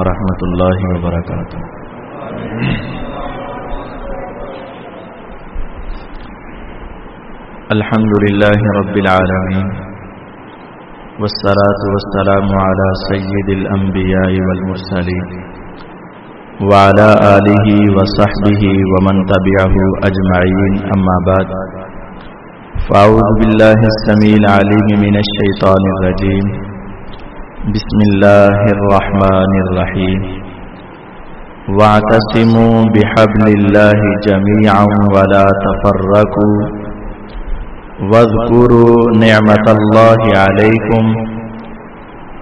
ورحمۃ اللہ وبرکاتہ الحمد لله رب العالمين، والصلاة والسلام على سيد الأنبياء والمرسلين، وعلى آله وصحبه ومن تبعه أجمعين، أما بعد. فأعوذ بالله السميع العليم من الشيطان الرجيم. بسم الله الرحمن الرحيم. واعتصموا بحبل الله جميعا ولا تفرقوا. واذكروا نعمة الله عليكم.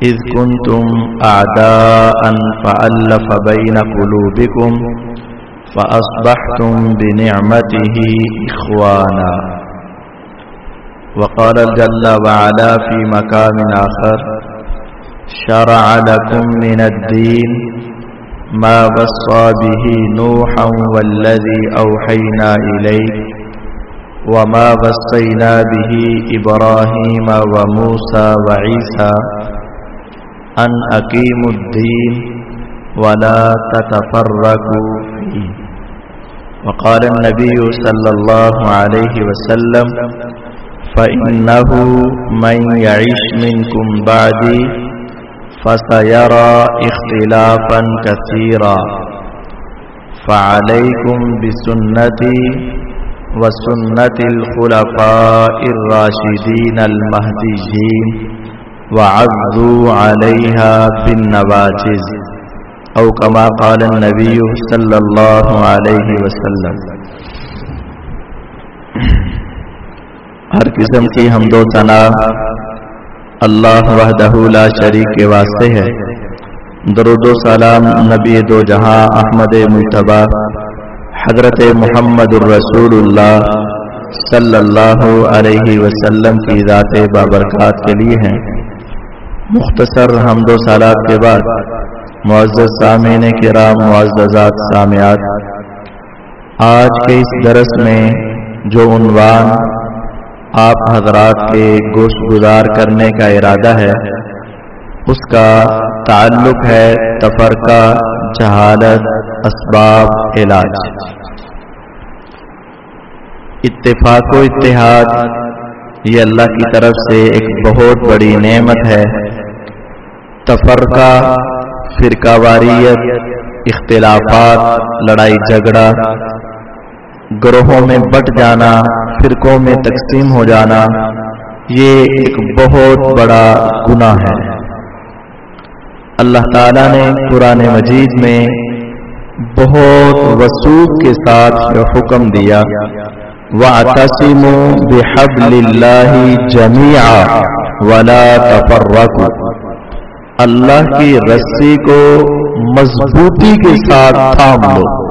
إذ كنتم أعداء فألف بين قلوبكم فأصبحتم بنعمته إخوانا. وقال جل وعلا في مكان آخر شرع لكم من الدين ما وصى به نوحا والذي أوحينا إليك وما وصينا به إبراهيم وموسى وعيسى أن أقيموا الدين ولا تتفرقوا فيه. وقال النبي صلى الله عليه وسلم فإنه من يعيش منكم بعدي فسيرى اختلافا كثيرا. فعليكم بسنتي وسنة الخلفاء الراشدين المهديين وعذوا عليها بالنواجز أو كما قال النبي صلى الله عليه وسلم. ہر قسم کی حمد و ثنا اللہ وحدہ لا شریک کے واسطے ہے۔ درود و سلام نبی دو جہاں احمد مشتبہ حضرت محمد الرسول اللہ صلی اللہ علیہ وسلم کی ذات بابرکات کے لیے ہیں۔ مختصر حمد و سالات کے بعد، معزز سامعین کرام، معززات، سامعات، آج کے اس درس میں جو عنوان آپ حضرات کے گوشت گزار کرنے کا ارادہ ہے۔ اس کا تعلق ہے تفرقہ، جہالت، اسباب، علاج۔ اتفاق و اتحاد، یہ اللہ کی طرف سے ایک بہت بڑی نعمت ہے۔ تفرقہ، فرقہ واریت، اختلافات، لڑائی جھگڑا گروہوں میں بٹ جانا، فرقوں میں تقسیم ہو جانا، یہ ایک بہت بڑا گناہ ہے۔ اللہ تعالیٰ نے قرآن مجید میں بہت وسوخ کے ساتھ یہ حکم دیا۔ وَاعْتَصِمُوا بِحَبْلِ اللَّهِ جَمِيعًا وَلَا تَفَرَّقُوا۔ اللہ کی رسی کو مضبوطی کے ساتھ تھام لو۔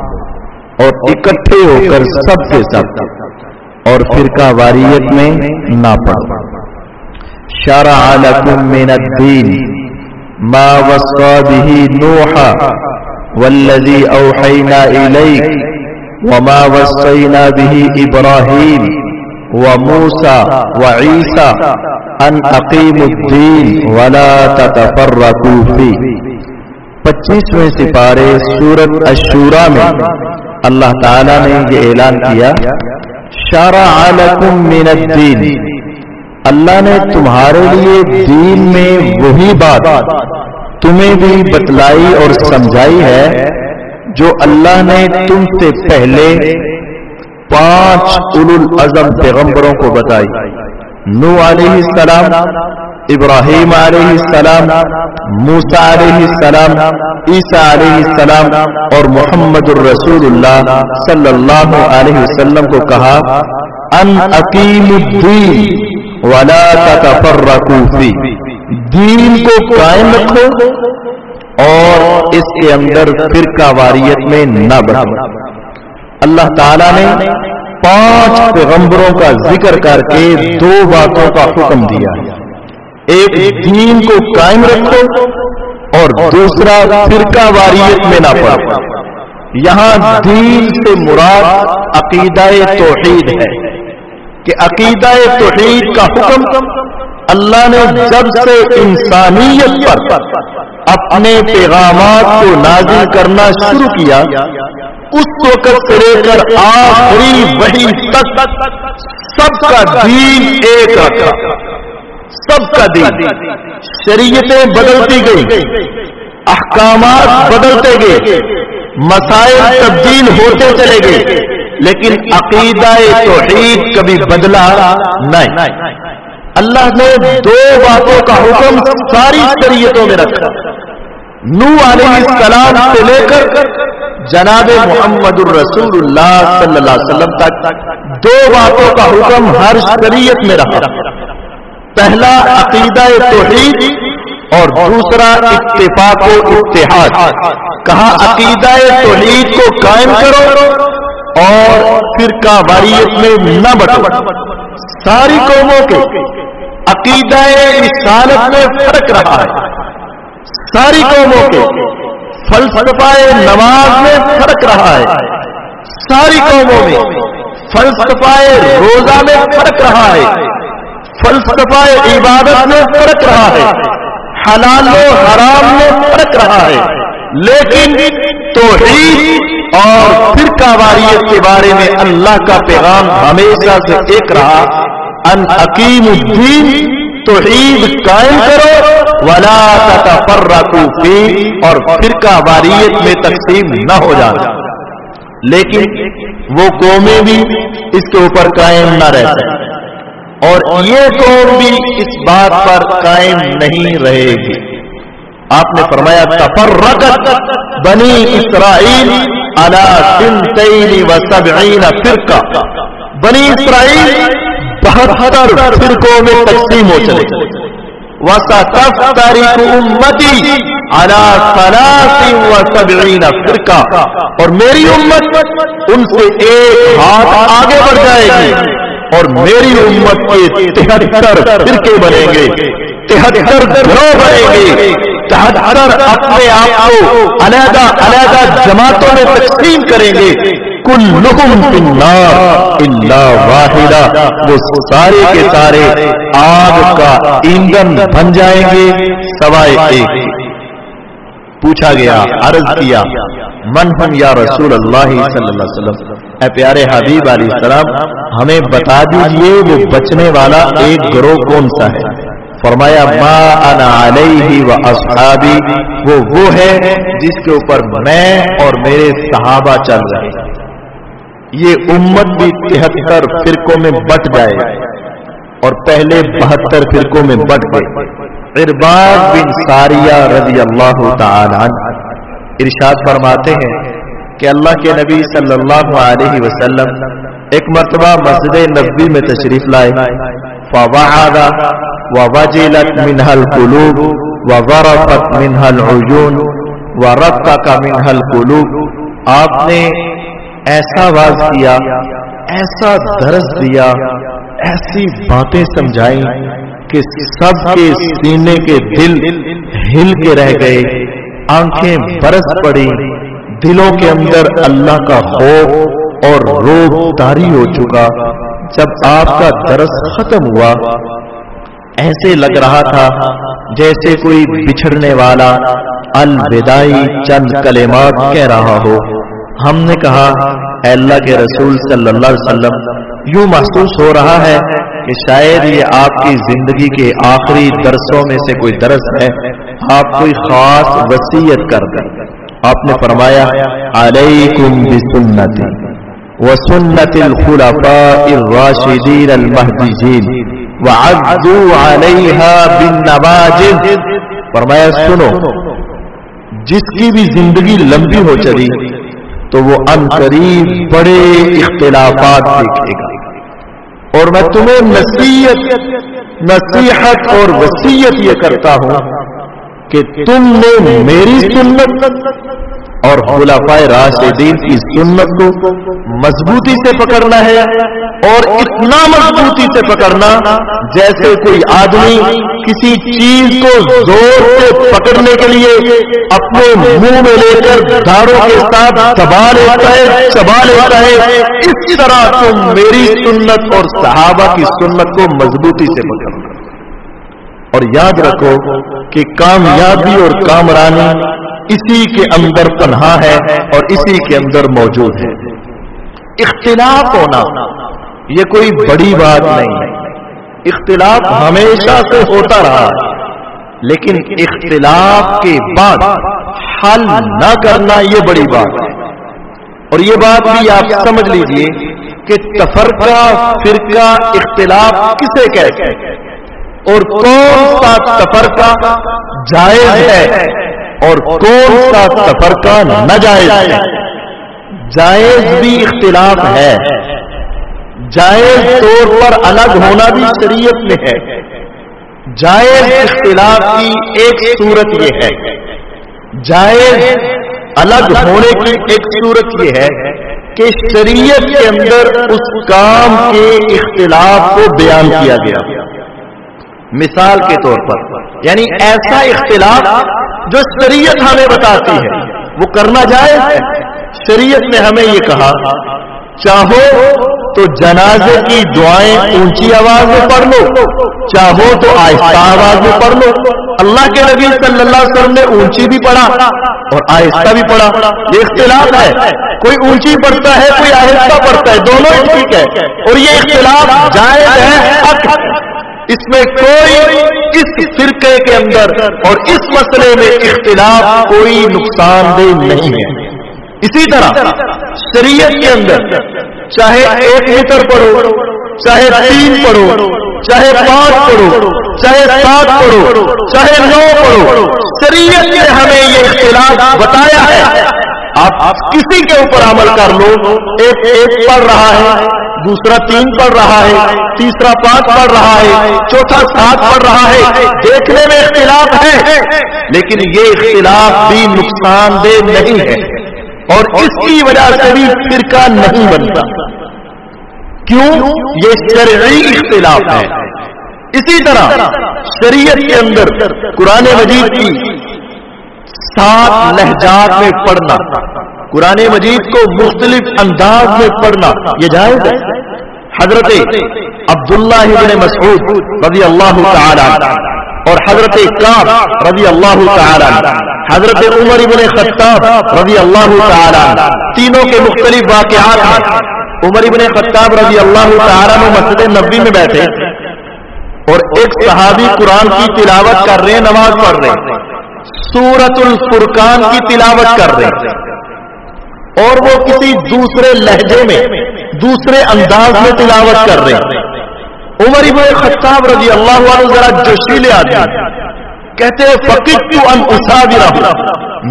اور اکٹھے ہو کر سب سے سب اور فرقہ واریت میں نہ پڑو شرع لکم من الدین۔ ما وصى به نوحا والذي أوحينا إليك وما وصينا به إبراهيم وموسى وعيسى أن أقيموا الدين ولا تتفرقوا فيه پچیسویں سپارے سورت اشورا میں اللہ تعالی نے یہ اعلان کیا شارع لکم من الدین. اللہ نے تمہارے لیے دین میں وہی بات تمہیں بھی بتلائی اور سمجھائی ہے جو اللہ نے تم سے پہلے پانچ اول العظم پیغمبروں کو بتائی۔ نو علیہ السلام، ابراہیم علیہ السلام موسا علیہ السلام، عیسیٰ علیہ السلام اور محمد الرسول اللہ صلی اللہ علیہ وسلم کو کہا، ان عقیم الدین ولا تتفرقوا فی. دین کو قائم رکھو اور اس کے اندر فرقہ واریت میں نہ بڑھو اللہ تعالی نے پانچ پیغمبروں کا ذکر کر کے دو باتوں کا حکم دیا ایک دین کو قائم رکھو اور دوسرا فرقہ واریت میں نہ پڑھو یہاں دین سے مراد عقیدہ توحید ہے۔ کہ عقیدہ توحید کا حکم اللہ نے جب سے انسانیت پر اپنے پیغامات کو نازل کرنا شروع کیا اس وقت سے لے کر آخری وہی تک سب کا دین ایک رکھا۔ سب کا دین۔ شریعتیں بدلتی گئی احکامات بدلتے گئے۔ مسائل تبدیل ہوتے چلے گئے۔ لیکن عقیدہ توحید کبھی بدلا نہیں۔ اللہ نے دو باتوں کا حکم ساری شریعتوں میں رکھا۔ نو علیہ السلام سے لے کر جناب محمد الرسول اللہ صلی اللہ علیہ وسلم تک دو باتوں کا حکم ہر شریعت میں رکھا پہلا عقیدہ توحید اور دوسرا اتفاق و اتحاد۔ کہا عقیدہ توحید کو قائم کرو اور فرقہ واریت میں نہ بٹو۔ ساری قوموں کے عقیدہ رسالت میں فرق رہا۔ ہے ساری قوموں کے فلسفہ نماز میں فرق رہا ہے۔ ساری قوموں میں فلسفہ روزہ میں فرق رہا ہے۔ فلسفہ عبادت میں فرق رہا ہے۔ حلال و حرام میں فرق رہا ہے۔ لیکن توحید اور فرقہ واریت کے بارے میں اللہ کا پیغام ہمیشہ سے ایک رہا۔ ان حکیم الدین، توحید قائم کرو۔ ولا تتفرقوا فی اور فرقہ واریت میں تقسیم نہ ہو جانا۔ لیکن وہ قومیں بھی اس کے اوپر قائم نہ رہ اور یہ قوم بھی اس بات پر قائم نہیں رہے گی۔ آپ نے فرمایا، تفرقت بنی اسرائیل على سنتین فرقہ۔ بنی اسرائیل بہتر فرقوں میں تقسیم ہو چلے۔ تاریخ امتی على فرقہ اور میری امت ان سے ایک ہاتھ آگے بڑھ جائے گی اور میری امت کے تہتر فرقے بنیں گے، تہتر گروہ بنیں گے۔ تہتر اپنے آپ کو علیحدہ علیحدہ جماعتوں میں تقسیم کریں گے۔ واحدہ۔ وہ سارے کے سارے آگ کا ایندھن بن جائیں گے، سوائے ایک۔ پوچھا گیا، عرض کیا، من ہم یا رسول اللہ صلی اللہ علیہ وسلم؟ اے پیارے حبیب علیہ السلام، ہمیں بتا دیجیے وہ بچنے والا ایک گروہ کون سا ہے؟ فرمایا، ما انا علیہ و اصحابی۔ وہ وہ ہے جس کے اوپر میں اور میرے صحابہ چل رہے ہیں۔ یہ امت بھی تہتر فرقوں میں بٹ جائے اور پہلے بہتر فرقوں میں بٹ گئے۔ ارباد بن ساریہ رضی اللہ تعالی ارشاد فرماتے ہیں کہ اللہ کے نبی صلی اللہ علیہ وسلم ایک مرتبہ مسجد نبی میں تشریف لائے۔ فوعد ووجلت منها القلوب وغرفت منها العيون ورقق منها القلوب۔ آپ نے ایسا واز کیا، ایسا درس دیا، ایسی باتیں سمجھائیں کہ سب کے سینے کے دل ہل کے رہ گئے، آنکھیں برس پڑی، دلوں کے اندر اللہ کا خوف اور روب تاری ہو چکا۔ جب آپ کا درس ختم ہوا، ایسے لگ رہا تھا جیسے کوئی بچھڑنے والا الوداعی چند کلمات کہہ رہا ہو۔ ہم نے کہا، اے اللہ کے رسول صلی اللہ علیہ وسلم، یوں محسوس ہو رہا ہے کہ شاید یہ آپ کی زندگی کے آخری درسوں میں سے کوئی درس ہے۔ آپ کوئی خاص وسیعت کر دیں۔ آپ نے فرمایا، علیکم بسنتی وسنت الخلفاء الراشدین المہدیین وعدوا علیہا بالنواجد فرمایا، سنو، جس کی بھی زندگی لمبی ہو چلی تو وہ ان قریب بڑے اختلافات دیکھے گا۔ اور میں تمہیں نصیحت نصیحت اور وسیعت یہ کرتا ہوں کہ تم نے میری سنت۔ اور خلافۂ راشدین کی سنت کو مضبوطی سے پکڑنا ہے اور اتنا مضبوطی سے پکڑنا جیسے کوئی آدمی کسی چیز کو زور سے پکڑنے کے لیے اپنے منہ میں لے کر دھاروں کے ساتھ چبا لیتا ہے چبا لیتا ہے۔ اس طرح تم میری سنت اور صحابہ کی سنت کو مضبوطی سے پکڑنا۔ اور یاد رکھو کہ کامیابی اور کامرانی اسی کے اندر پنہا ہے اور اسی کے اندر موجود ہے۔ اختلاف ہونا، یہ کوئی بڑی بات نہیں۔ ہے اختلاف ہمیشہ سے ہوتا رہا، لیکن اختلاف کے بعد حل نہ کرنا یہ بڑی بات ہے۔ اور یہ بات بھی آپ سمجھ لیجیے کہ تفرقہ، فرقہ، اختلاف کسے کہتے ہیں؟ اور کون سا تفرقہ جائز ہے؟ اور کون سا تفرقہ ناجائز ہے جائز بھی اختلاف ہے۔ جائز طور پر الگ ہونا بھی شریعت میں ہے۔ جائز اختلاف کی ایک صورت یہ ہے۔ جائز الگ ہونے کی ایک صورت یہ ہے کہ شریعت کے اندر اس کام کے اختلاف کو بیان کیا گیا۔ مثال کے طور پر یعنی ایسا اختلاف جو شریعت ہمیں بتاتی ہے۔ وہ کرنا جائز ہے؟ شریعت نے ہمیں یہ کہا، چاہو تو جنازے کی دعائیں اونچی آواز میں پڑھ لو، چاہو تو آہستہ آواز میں پڑھ لو۔ اللہ کے نبی صلی اللہ علیہ وسلم نے اونچی بھی پڑھا اور آہستہ بھی پڑھا۔ یہ اختلاف ہے۔ کوئی اونچی پڑھتا ہے، کوئی آہستہ پڑھتا ہے۔ دونوں ٹھیک ہے۔ اور یہ اختلاف جائز ہے۔ اس میں کوئی اس فرقے کے اندر اور اس مسئلے میں اختلاف کوئی نقصان دہ نہیں ہے۔ اسی طرح شریعت کے اندر چاہے ایک میٹر پڑھو، چاہے تین پڑھو، چاہے پانچ پڑھو، چاہے سات پڑھو، چاہے نو پڑھو، شریعت نے ہمیں یہ اختلاف بتایا ہے۔ آپ کسی کے اوپر عمل کر لو، ایک ایک پڑھ رہا ہے، دوسرا تین پڑھ رہا ہے، تیسرا پانچ پڑھ رہا ہے، چوتھا سات پڑھ رہا ہے، دیکھنے میں اختلاف ہے، لیکن یہ اختلاف بھی نقصان دہ نہیں ہے۔ اور اس کی وجہ سے بھی فرقہ نہیں بنتا۔ کیوں؟ یہ شرعی اختلاف ہے۔ اسی طرح شریعت کے اندر قرآن مجید کی سات لہجات میں پڑھنا۔ قرآن مجید کو مختلف انداز میں پڑھنا۔ یہ جائز ہے؟ حضرت عبداللہ ابن مسعود رضی اللہ تعالی اور حضرت کام رضی اللہ تعالی حضرت عمر ابن خطاب رضی اللہ تعالی تینوں کے مختلف واقعات ہیں۔ عمر ابن خطاب رضی اللہ تعالی میں مسجد نبی میں بیٹھے اور ایک صحابی قرآن کی تلاوت کر رہے ہیں، نماز پڑھ رہے ہیں۔ سورت الفرقان کی تلاوت کر رہے ہیں۔ اور وہ کسی دوسرے لہجے میں، دوسرے انداز میں تلاوت کر رہے ہیں۔ عمر ابن خطاب رضی اللہ عنہ ذرا جوشیلے آدمی کہتے ہیں ان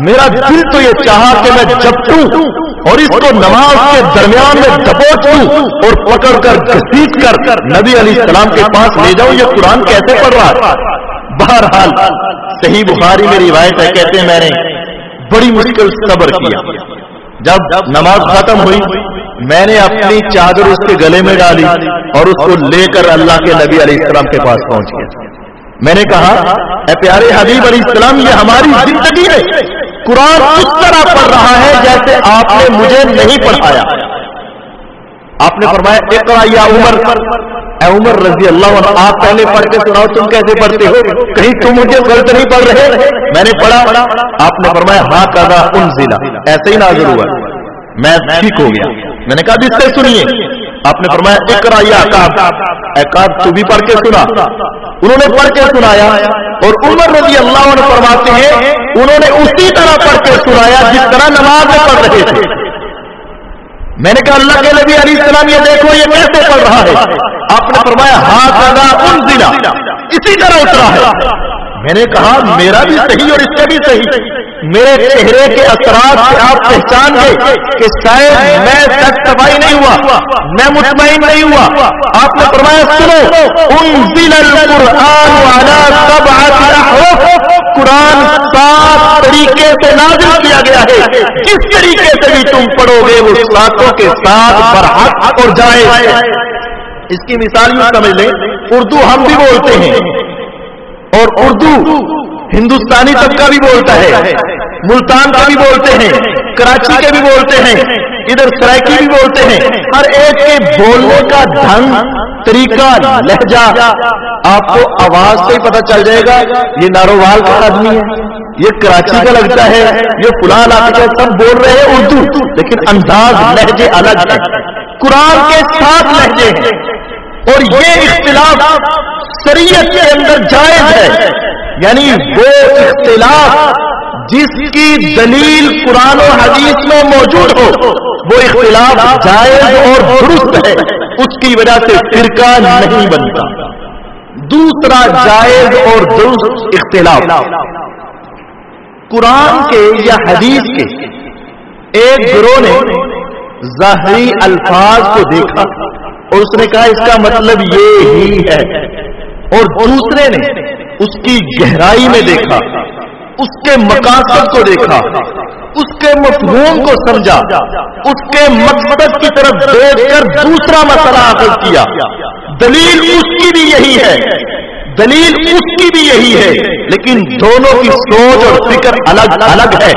میرا دل تو یہ چاہا کہ میں جپٹوں اور اس کو نماز کے درمیان میں دبوچوں اور پکڑ کر گھسیٹ کر نبی علیہ السلام کے پاس لے جاؤں، یہ قرآن کیسے پڑھ رہا بہرحال صحیح بخاری میں روایت ہے، کہتے ہیں میں نے بڑی مشکل صبر کیا۔ جب نماز ختم ہوئی، میں نے اپنی چادر اس کے گلے میں ڈالی اور اس کو لے کر اللہ کے نبی علیہ السلام کے پاس پہنچ گیا۔ میں نے کہا، اے پیارے حبیب علیہ السلام، یہ ہماری زندگی ہے۔ قرآن اس طرح پڑھ رہا ہے جیسے آپ نے مجھے نہیں پڑھایا۔ آپ نے فرمایا اقرا یا عمر. اے عمر رضی اللہ عنہ، آپ پہلے پڑھ کے سناؤ تم کیسے پڑھتے ہو؟ کہیں تم مجھے غلط نہیں پڑھ رہے؟ میں نے پڑھا. آپ نے فرمایا ہاں کہا ان ضلع ایسے ہی نازل ہوا. میں ٹھیک ہو گیا. میں نے کہا بھی سے سنیے. آپ نے فرمایا اقرا یا اکاب تو بھی پڑھ کے سنا. انہوں نے پڑھ کے سنایا اور عمر رضی اللہ عنہ فرماتے ہیں، انہوں نے اسی طرح پڑھ کے سنایا جس طرح نماز میں پڑھ رہے تھے. میں نے کہا اللہ کے نبی علیہ السلام یہ دیکھو، یہ کیسے پڑھ رہا ہے؟ آپ نے فرمایا ہاتھ لگا ان ضلع اسی طرح اترا ہے۔ میں نے کہا، میرا بھی صحیح اور اس سے بھی صحیح۔ میرے چہرے کے اثرات سے آپ پہچان گئے کہ شاید میں سچ صفائی نہیں ہوا، میں مطمئن نہیں ہوا۔ آپ نے فرمایا، سنو، انزل القرآن والا سب قرآن سات طریقے سے نازل کیا گیا ہے۔ جس طریقے سے بھی تم پڑھو گے اس ساتوں کے ساتھ برحق اور جائے۔ اس کی مثال یوں سمجھ لیں۔ اردو ہم بھی بولتے ہیں اور اردو ہندوستانی طبقہ بھی بولتا ہے۔ ملتان کا بھی بولتے ہیں، کراچی کے بھی بولتے ہیں، ادھر سرائکی بھی بولتے ہیں۔ ہر ایک کے بولنے کا ڈھنگ، طریقہ، لہجہ آپ کو آواز سے ہی پتہ چل جائے گا، یہ نارووال کا آدمی ہے، یہ کراچی کا لگتا ہے، یہ فلاں علاقے کا سب بول رہے ہیں اردو، لیکن انداز، لہجے الگ ہے قرآن کے ساتھ لہجے ہیں۔ اور یہ اختلاف شریعت کے اندر جائز ہے۔ یعنی وہ اختلاف جس کی دلیل قرآن و حدیث میں موجود ہو، وہ اختلاف جائز اور درست ہے۔ اس کی وجہ سے فرقہ نہیں بنتا۔ دوسرا جائز اور درست اختلاف۔ قرآن کے یا حدیث کے ایک گروہ نے ظاہری الفاظ کو دیکھا۔ اور اس نے کہا، اس کا مطلب یہ ہی ہے۔ اور دوسرے نے اس کی گہرائی میں دیکھا۔ اس کے مقاصد کو دیکھا۔ اس کے مفہوم کو سمجھا۔ اس کے مقصد کی طرف دیکھ کر دوسرا مسئلہ حاصل کیا۔ دلیل اس کی بھی یہی ہے۔ دلیل اس کی بھی یہی ہے۔ لیکن دونوں کی سوچ اور فکر الگ الگ ہے۔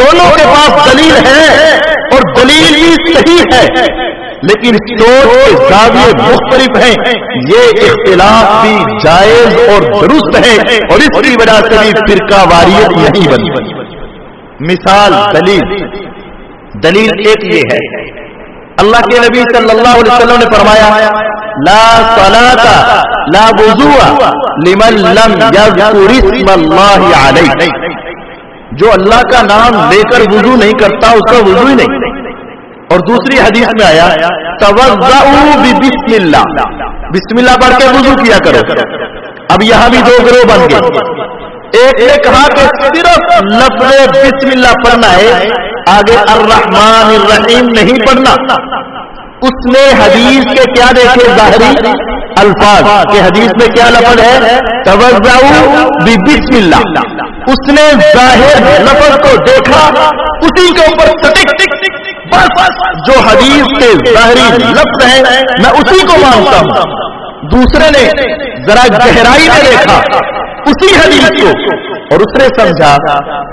دونوں کے پاس دلیل ہے اور دلیل بھی صحیح ہے۔ لیکن سوچ کے زاویے مختلف ہیں۔ یہ اختلاف بھی جائز اور درست ہے اور اس کی وجہ سے بھی فرقہ واریت نہیں بنی۔ مثال، دلیل۔ دلیل ایک یہ ہے۔ اللہ کے نبی صلی اللہ علیہ وسلم نے فرمایا، لا صلاة، لا وضوء لمن لم يذكر اسم اللہ علیہ۔ جو اللہ کا نام لے کر وضو نہیں کرتا، اس کا وضو ہی نہیں۔ اور دوسری حدیث میں آیا بسم اللہ بسم اللہ پڑھ کے وضو کیا کرو۔ اب یہاں بھی دو گروہ بن گئے۔ ایک نے کہا کہ صرف لفظ بسم اللہ پڑھنا ہے، آگے الرحمن الرحیم نہیں پڑھنا۔ اس نے حدیث کے کیا دیکھے؟ ظاہری الفاظ کے حدیث میں کیا لفظ ہے؟ بسم اللہ اس نے ظاہر لفظ کو دیکھا، اسی کے اوپر بس جو حدیث کے ظاہری لفظ ہے میں اسی کو مانتا ہوں۔ دوسرے نے ذرا گہرائی میں دیکھا، اسی حدیث کو، اور اس نے سمجھا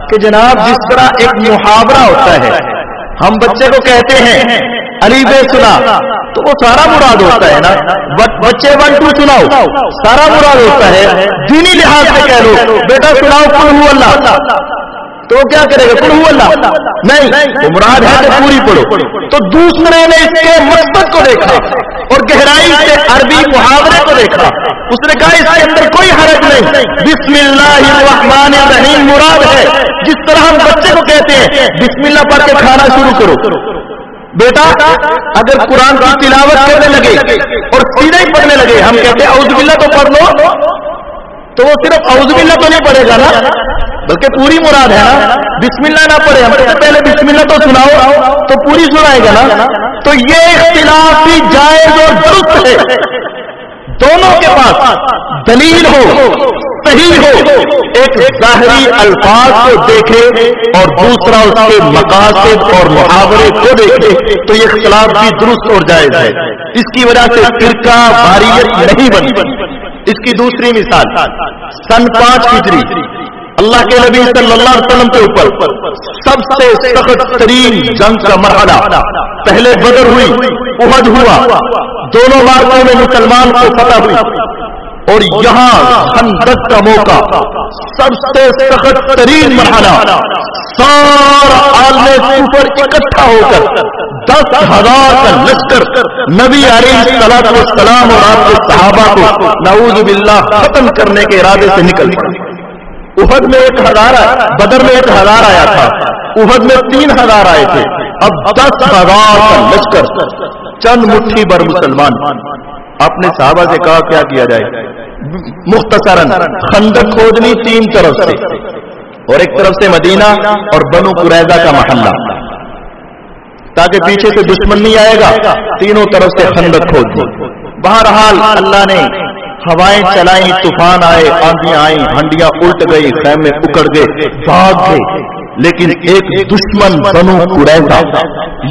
کہ جناب جس طرح ایک محاورہ ہوتا ہے ہم بچے کو کہتے ہیں علی بے سنا تو وہ سارا مراد ہوتا ہے نا۔ بچے ون ٹو سناؤ سارا مراد ہوتا ہے۔ دینی لحاظ سے کہہ لو بیٹا سناؤ پڑھو اللہ۔ تو کیا کرے گا؟ پڑھو اللہ۔ نہیں مراد ہے کہ پوری پڑھو۔ تو دوسرے نے اس کے مقصد کو دیکھا اور گہرائی سے عربی محاورے کو دیکھا۔ اس نے کہا، اس کے اندر کوئی حرج نہیں۔ بسم اللہ الرحمن الرحیم مراد ہے۔ جس طرح ہم بچے کو کہتے ہیں بسم اللہ پڑھ کے کھانا شروع کرو۔ بیٹا، اگر قرآن کی تلاوت کرنے لگے اور سیدھے ہی پڑھنے لگے، ہم کہتے ہیں باللہ تو پڑھ لو۔ تو وہ صرف باللہ تو نہیں پڑھے گا نا؟ بلکہ پوری مراد ہے نا۔ بسم اللہ نہ پڑھے۔ ہم کہتے پہلے بسم اللہ تو سناؤ۔ تو پوری سنائے گا نا۔ تو یہ اختلاف بھی جائز اور درست ہے۔ دونوں کے پاس دلیل ہو، صحیح ہو۔ ایک ظاہری الفاظ کو دیکھے اور دوسرا اس کے مقاصد اور محاورے کو دیکھے تو یہ اختلاف بھی درست اور جائز ہے۔ اس کی وجہ سے فرقہ باریت نہیں بنی اس کی دوسری مثال، سن پانچ ہجری، اللہ کے نبی صلی اللہ علیہ وسلم کے اوپر سب سے سخت ترین جنگ کا مرحلہ، پہلے بدر ہوئی، احد ہوا، دونوں مارکوں میں مسلمان کو فتح ہوئی۔ اور یہاں خندق کا موقع سب سے سخت ترین مرحلہ سارا عالم اوپر اکٹھا ہو کر دس ہزار کا لشکر نبی علیہ السلام اور آپ کے صحابہ کو نعوذ باللہ ختم کرنے کے ارادے سے نکل گیا احد میں ایک ہزار بدر میں ایک ہزار آیا تھا۔ احد میں تین ہزار آئے تھے۔ اب دس ہزار کا لشکر چند مٹھی بر مسلمان۔ اپنے صحابہ سے کہا کیا کیا جائے؟ مختصر خندق کھودنی تین طرف سے، اور ایک طرف سے مدینہ اور بنو قریضہ کا محلہ۔ تاکہ پیچھے سے دشمن نہیں آئے گا، تینوں طرف سے خندق کھود دی۔ بہرحال اللہ نے ہوائیں چلائیں، طوفان آئے، آندیاں آئیں، ہنڈیاں الٹ گئی خیمے اکڑ گئے، بھاگ گئے۔ لیکن ایک دشمن بنو قریضہ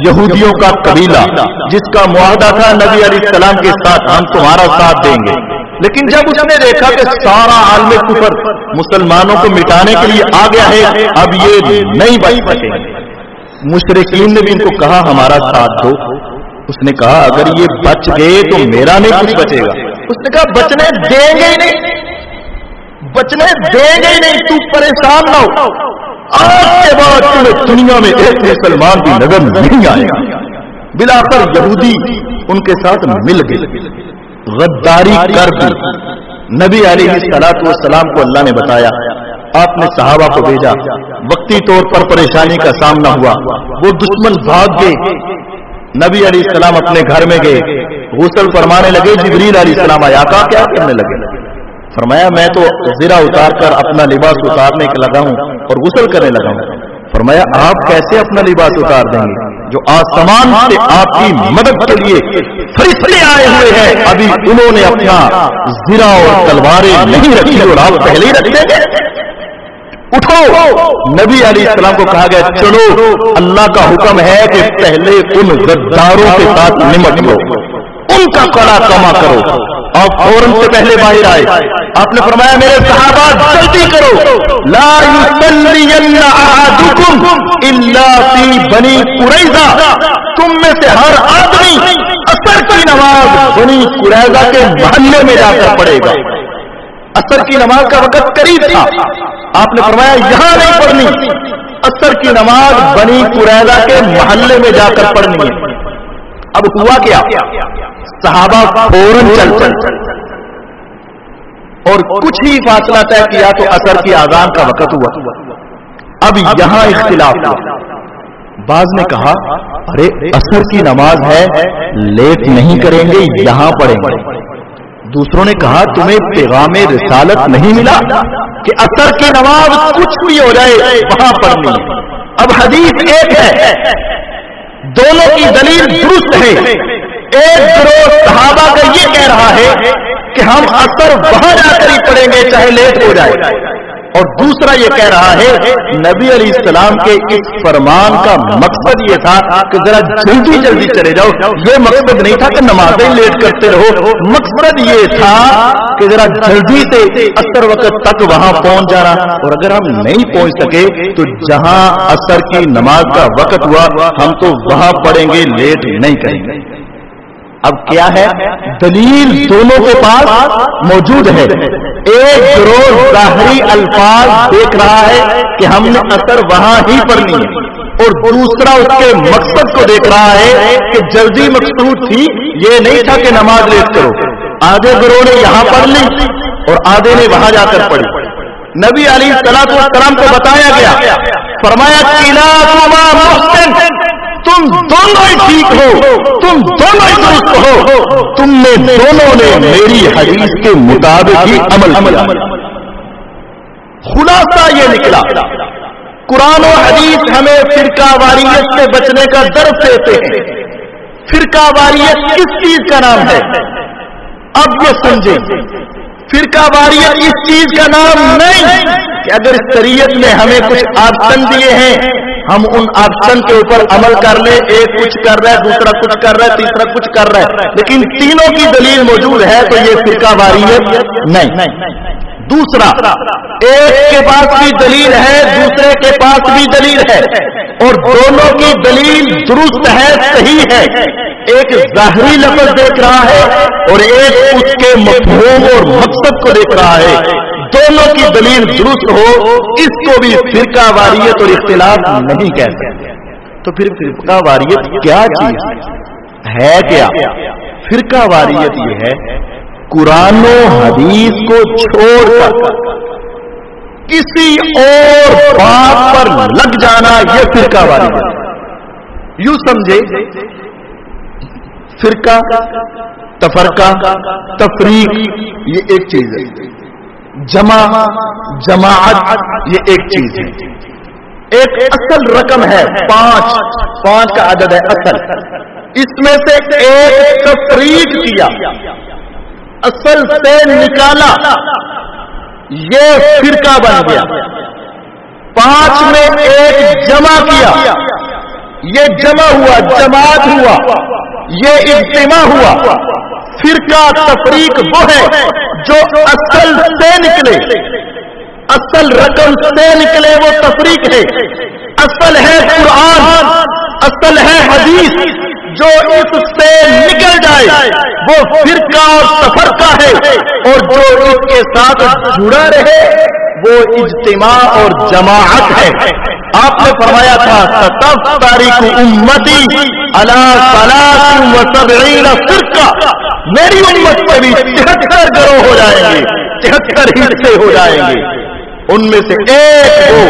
یہودیوں کا قبیلہ جس کا معاہدہ تھا نبی علیہ السلام کے ساتھ ہم تمہارا ساتھ دیں گے۔ لیکن جب اس نے دیکھا کہ سارا عالم کفر مسلمانوں کو مٹانے کے لیے آ گیا ہے اب یہ نہیں بچ سکے۔ مشرقین نے بھی ان کو کہا ہمارا ساتھ دو۔ اس نے کہا اگر یہ بچ گئے تو میرا نہیں کچھ بچے گا۔ اس نے کہا بچنے دیں گے ہی نہیں۔ بچنے دیں گے ہی نہیں تو پریشان نہ ہو۔ آج کے بعد تمہیں دنیا میں ایک مسلمان بھی نظر نہیں آئے گا بلا کر یہودی ان کے ساتھ مل گئے۔ غداری کر دی۔ نبی علیہ سلاط والسلام کو اللہ نے بتایا، آپ نے صحابہ کو بھیجا۔ وقتی طور پر پریشانی کا سامنا ہوا۔ وہ دشمن بھاگ گئے۔ نبی علیہ السلام اپنے گھر میں گئے۔ غسل فرمانے لگے، جبریل علیہ السلام آیا۔ کا کیا کرنے لگے؟ فرمایا میں تو زیرہ اتار کر اپنا لباس اتارنے کے لگا ہوں اور غسل کرنے لگا ہوں۔ فرمایا آپ کیسے اپنا لباس اتار دیں گے؟ جو آسمان سے آپ کی مدد کے لیے فرشتے آئے ہوئے ہیں، ابھی انہوں نے اپنا زیرہ اور تلواریں نہیں رکھی اور آپ پہلے ہی رکھ گے۔ اٹھو۔ نبی علیہ السلام کو کہا گیا، چلو، اللہ کا حکم ہے کہ پہلے ان غداروں کے ساتھ نمٹ لو۔ ان کا کڑا کما کرو۔ آپ فوراً سے پہلے باہر آئے۔ آپ نے فرمایا، میرے صحابہ، جلدی کرو۔ لا الا فی بنی قریظہ۔ تم میں سے ہر آدمی اثر کی نماز بنی قریظہ کے محلے میں جا کر پڑے گا۔ اثر کی نماز کا وقت قریب تھا۔ آپ نے فرمایا، یہاں نہیں پڑھنی۔ اثر کی نماز بنی قریدا کے محلے میں جا کر پڑھنی ہے۔ اب ہوا کیا؟ صحابہ فوراً چل چل اور کچھ ہی فاصلہ طے کیا تو اثر کی آزان کا وقت ہوا۔ اب یہاں اختلاف ہوا۔ بعض نے کہا، ارے، اثر کی نماز ہے، لیٹ نہیں کریں گے، یہاں پڑھیں گے۔ دوسروں نے کہا، تمہیں پیغام رسالت نہیں ملا کہ اثر کی نماز کچھ بھی ہو جائے، وہاں پڑھنی اب حدیث ایک ہے۔ دونوں کی دلیل درست ہے۔ ایک گروہ صحابہ کا یہ کہہ رہا ہے کہ ہم اثر وہاں جا کر ہی پڑھیں گے چاہے لیٹ ہو جائے۔ اور دوسرا یہ کہہ رہا ہے، نبی علیہ السلام کے اس فرمان کا مقصد یہ تھا کہ ذرا جلدی جلدی چلے جاؤ۔ یہ مقصد نہیں تھا کہ نمازیں لیٹ کرتے رہو۔ مقصد یہ تھا کہ ذرا جلدی سے اثر وقت تک وہاں پہنچ جانا۔ اور اگر ہم نہیں پہنچ سکے تو جہاں اثر کی نماز کا وقت ہوا، ہم تو وہاں پڑھیں گے، لیٹ نہیں کریں گے۔ اب کیا ہے؟ دلیل دونوں کے پاس موجود ہے۔ ایک گروہ ظاہری الفاظ دیکھ رہا ہے کہ ہم نے اثر وہاں ہی پڑھنی ہے۔ اور دوسرا اس کے مقصد کو دیکھ رہا ہے کہ جلدی مقصود تھی، یہ نہیں تھا کہ نماز لیٹ کرو۔ آدھے گروہ نے یہاں پڑھ لی اور آدھے نے وہاں جا کر پڑھی۔ نبی علی صلاح السلام کو بتایا گیا، فرمایا تم دونوں ہی ٹھیک ہو، تم دونوں ہی درست ہو۔ تم نے دونوں نے میری حدیث کے مطابق ہی عمل کیا۔ خلاصہ یہ نکلا، قرآن و حدیث ہمیں فرقہ واریت سے بچنے کا درد دیتے ہیں۔ فرقہ واریت کس چیز کا نام ہے؟ اب یہ سمجھیں۔ فرقہ واریت اس چیز کا نام نہیں کہ اگر شریعت نے ہمیں کچھ آپشن دیے ہیں ہم ان آپشن کے اوپر عمل کر لیں، ایک کچھ کر رہا ہے دوسرا کچھ کر رہا ہے تیسرا کچھ کر رہا ہے لیکن تینوں کی دلیل موجود ہے تو یہ فرقہ واریت نہیں۔ دوسرا، ایک کے پاس بھی دلیل ہے، دوسرے کے پاس بھی دلیل ہے۔ اور دونوں کی دلیل درست ہے، صحیح ہے۔ ایک ظاہری لفظ دیکھ رہا ہے اور ایک اس کے مفہوم اور مقصد کو دیکھ رہا ہے۔ دونوں کی دلیل درست ہو، اس کو بھی فرقہ واریت اور اختلاف نہیں کہتے۔ تو پھر فرقہ واریت کیا چیز؟ ہے کیا؟ فرقہ واریت یہ ہے، قرآن و حدیث کو چھوڑ کر کسی اور بات پر لگ جانا یہ فرقہ واریت یوں سمجھے، فرقہ، تفرقہ، تفریق، یہ ایک چیز ہے۔ جمع، جماعت، یہ ایک چیز ہے۔ ایک اصل رقم ہے، پانچ۔ پانچ کا عدد ہے اصل۔ اس میں سے ایک تفریق کیا۔ اصل سے نکالا۔ یہ فرقہ بن گیا۔ پانچ میں ایک جمع کیا۔ یہ جمع ہوا، جماعت ہوا۔ یہ اجتماع ہوا۔ فرقہ تفریق وہ ہے جو اصل سے نکلے۔ اصل رقم سے نکلے وہ تفریق ہے۔ اصل ہے قرآن، اصل ہے حدیث۔ جو اس سے نکل جائے، وہ فرقہ اور سفر کا ہے۔ اور جو اس کے ساتھ جڑا رہے، وہ اجتماع اور جماعت ہے۔ آپ نے فرمایا تھا تاریخ امتی اللہ فرقہ۔ میری امت سے بھی تہتر گروہ ہو جائیں گے، تہتر حصے ہو جائیں گے۔ ان میں سے ایک وہ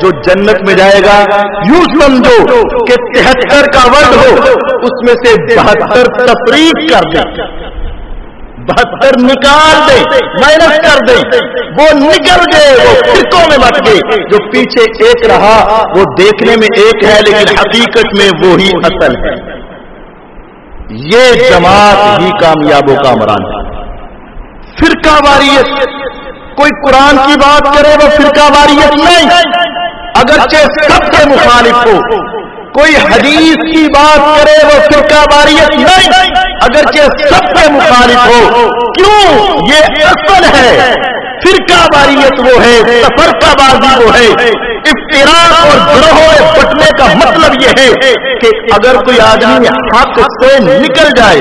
جو جنت میں جائے گا، یوں سمجھو کہ تہتر کا ورد ہو، اس میں سے بہتر تفریح کر دیں بہتر نکال دے مائنس کر دے، وہ نکل گئے، وہ فرقوں میں بٹ گئے۔ جو پیچھے ایک رہا، وہ دیکھنے میں ایک ہے، لیکن حقیقت میں وہی اصل ہے۔ یہ جماعت ہی کامیاب و کامران ہے۔ فرقہ واریت، کوئی قرآن کی بات کرے وہ فرقہ واریت نہیں۔ اگرچہ سب سے مخالف ہو کوئی حدیث کی بات کرے وہ فرقہ واریت نہیں۔ اگرچہ سب سے مخالف ہو، کیوں؟ یہ اصل ہے۔ فرقہ واریت وہ ہے سفر کا بازی وہ ہے۔ افطرار اور گروہ بٹنے کا مطلب یہ ہے کہ اگر کوئی آدمی حق سے نکل جائے،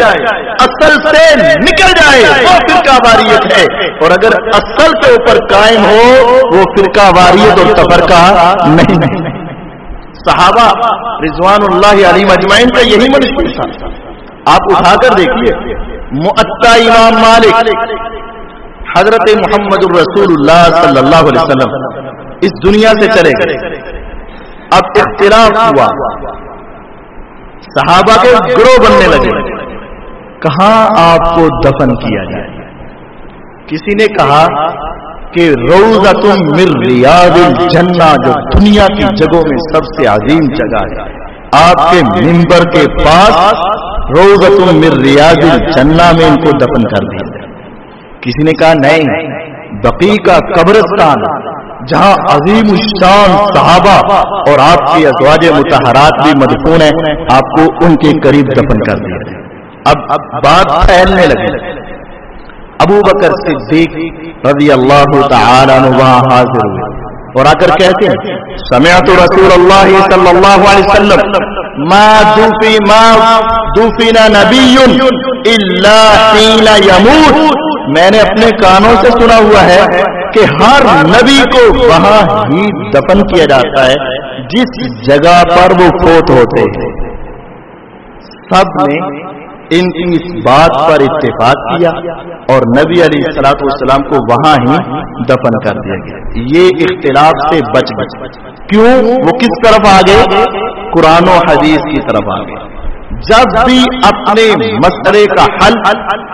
اصل سے نکل جائے، وہ فرقہ واریت ہے۔ اور اگر اصل کے اوپر قائم ہو، وہ فرقہ واریت اور تفرقہ نہیں۔ صحابہ رضوان اللہ علی مجمعین کا یہی منشور تھا۔ آپ اٹھا کر دیکھیے معطا امام مالک، حضرت محمد الرسول اللہ صلی اللہ علیہ وسلم، اس دنیا سے چلے گئے۔ اب اختلاف ہوا۔ صحابہ کے گروہ بننے لگے۔ کہاں آپ کو دفن کیا جائے کسی نے کہا کہ روزہ تم مر ریاض الجنہ جو دنیا کی جگہوں میں سب سے عظیم جگہ ہے۔ آپ کے ممبر کے پاس روزہ تم مر ریاض الجنہ میں ان کو دفن کر دیا۔ کسی نے کہا، نہیں، بقی کا قبرستان جہاں عظیم الشان صحابہ اور آپ کی ازواج متحرات بھی مدفون ہیں، آپ کو ان کے قریب دفن کر دیا۔ اب بات پھیلنے لگی۔ ابو بکر صدیق رضی اللہ تعالی وہاں حاضر ہوئے۔ اور آ کر کہتے ہیں، سمعت رسول اللہ صلی اللہ علیہ وسلم، ما دوفی ما دوفینا نبی الا حین یموت۔ میں نے اپنے کانوں سے سنا ہوا ہے کہ ہر نبی کو وہاں ہی دفن کیا جاتا ہے، جس جگہ پر وہ فوت ہوتے۔ ہیں سب نے ان کی اس بات پر اتفاق کیا اور نبی علی سلاط والسلام کو وہاں ہی دفن کر دیا گیا۔ یہ اختلاف سے بچ بچ کیوں؟ وہ کس طرف آگے قرآن و حدیث کی طرف آگے جب بھی اپنے مسئلے کا حل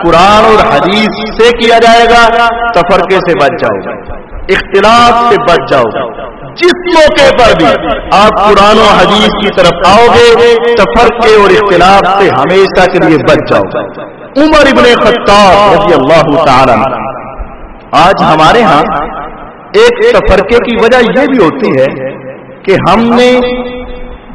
قرآن اور حدیث سے کیا جائے گا، تفرقے سے بچ جاؤ گا اختلاف سے بچ جاؤ گا جس موقع پر بھی آپ قرآن و حدیث کی طرف آؤ گے، تفرقے اور اختلاف سے ہمیشہ کے لیے بچ جاؤ گا عمر ابن خطاب رضی اللہ تعالی آج ہمارے ہاں ایک تفرقے کی وجہ یہ بھی ہوتی ہے کہ ہم نے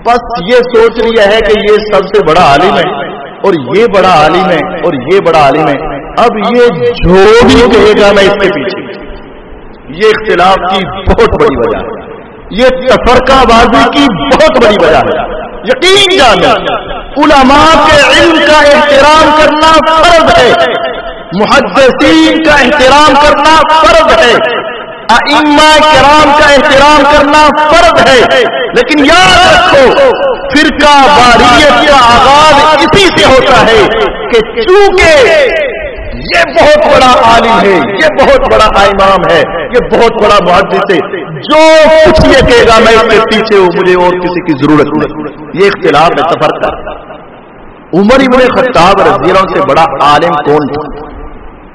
بس یہ سوچ لیا ہے کہ یہ سب سے بڑا عالم ہے اور یہ بڑا عالم ہے اور یہ بڑا عالم ہے۔ اب یہ جو بھی کہے گا میں اس کے پیچھے۔ یہ اختلاف کی بہت بڑی وجہ ہے۔ یہ تفرقہ بازی کی بہت بڑی وجہ ہے۔ یقین جانا علماء کے علم کا احترام کرنا فرض ہے۔ محدثین کا احترام کرنا فرض ہے۔ کرام کا احترام کرنا فرض ہے۔ لیکن یاد رکھو، فرقہ باریت کا آغاز اسی سے ہوتا ہے کہ چونکہ یہ بہت بڑا عالم ہے، یہ بہت بڑا امام ہے، یہ بہت بڑا محدث ہے۔ جو کچھ یہ کہے گا، میں اس کے پیچھے ہوں، مجھے اور کسی کی ضرورت نہیں۔ یہ اختلاف ہے سفر کا عمر ابن خطاب رضی اللہ سے بڑا عالم کون تھا؟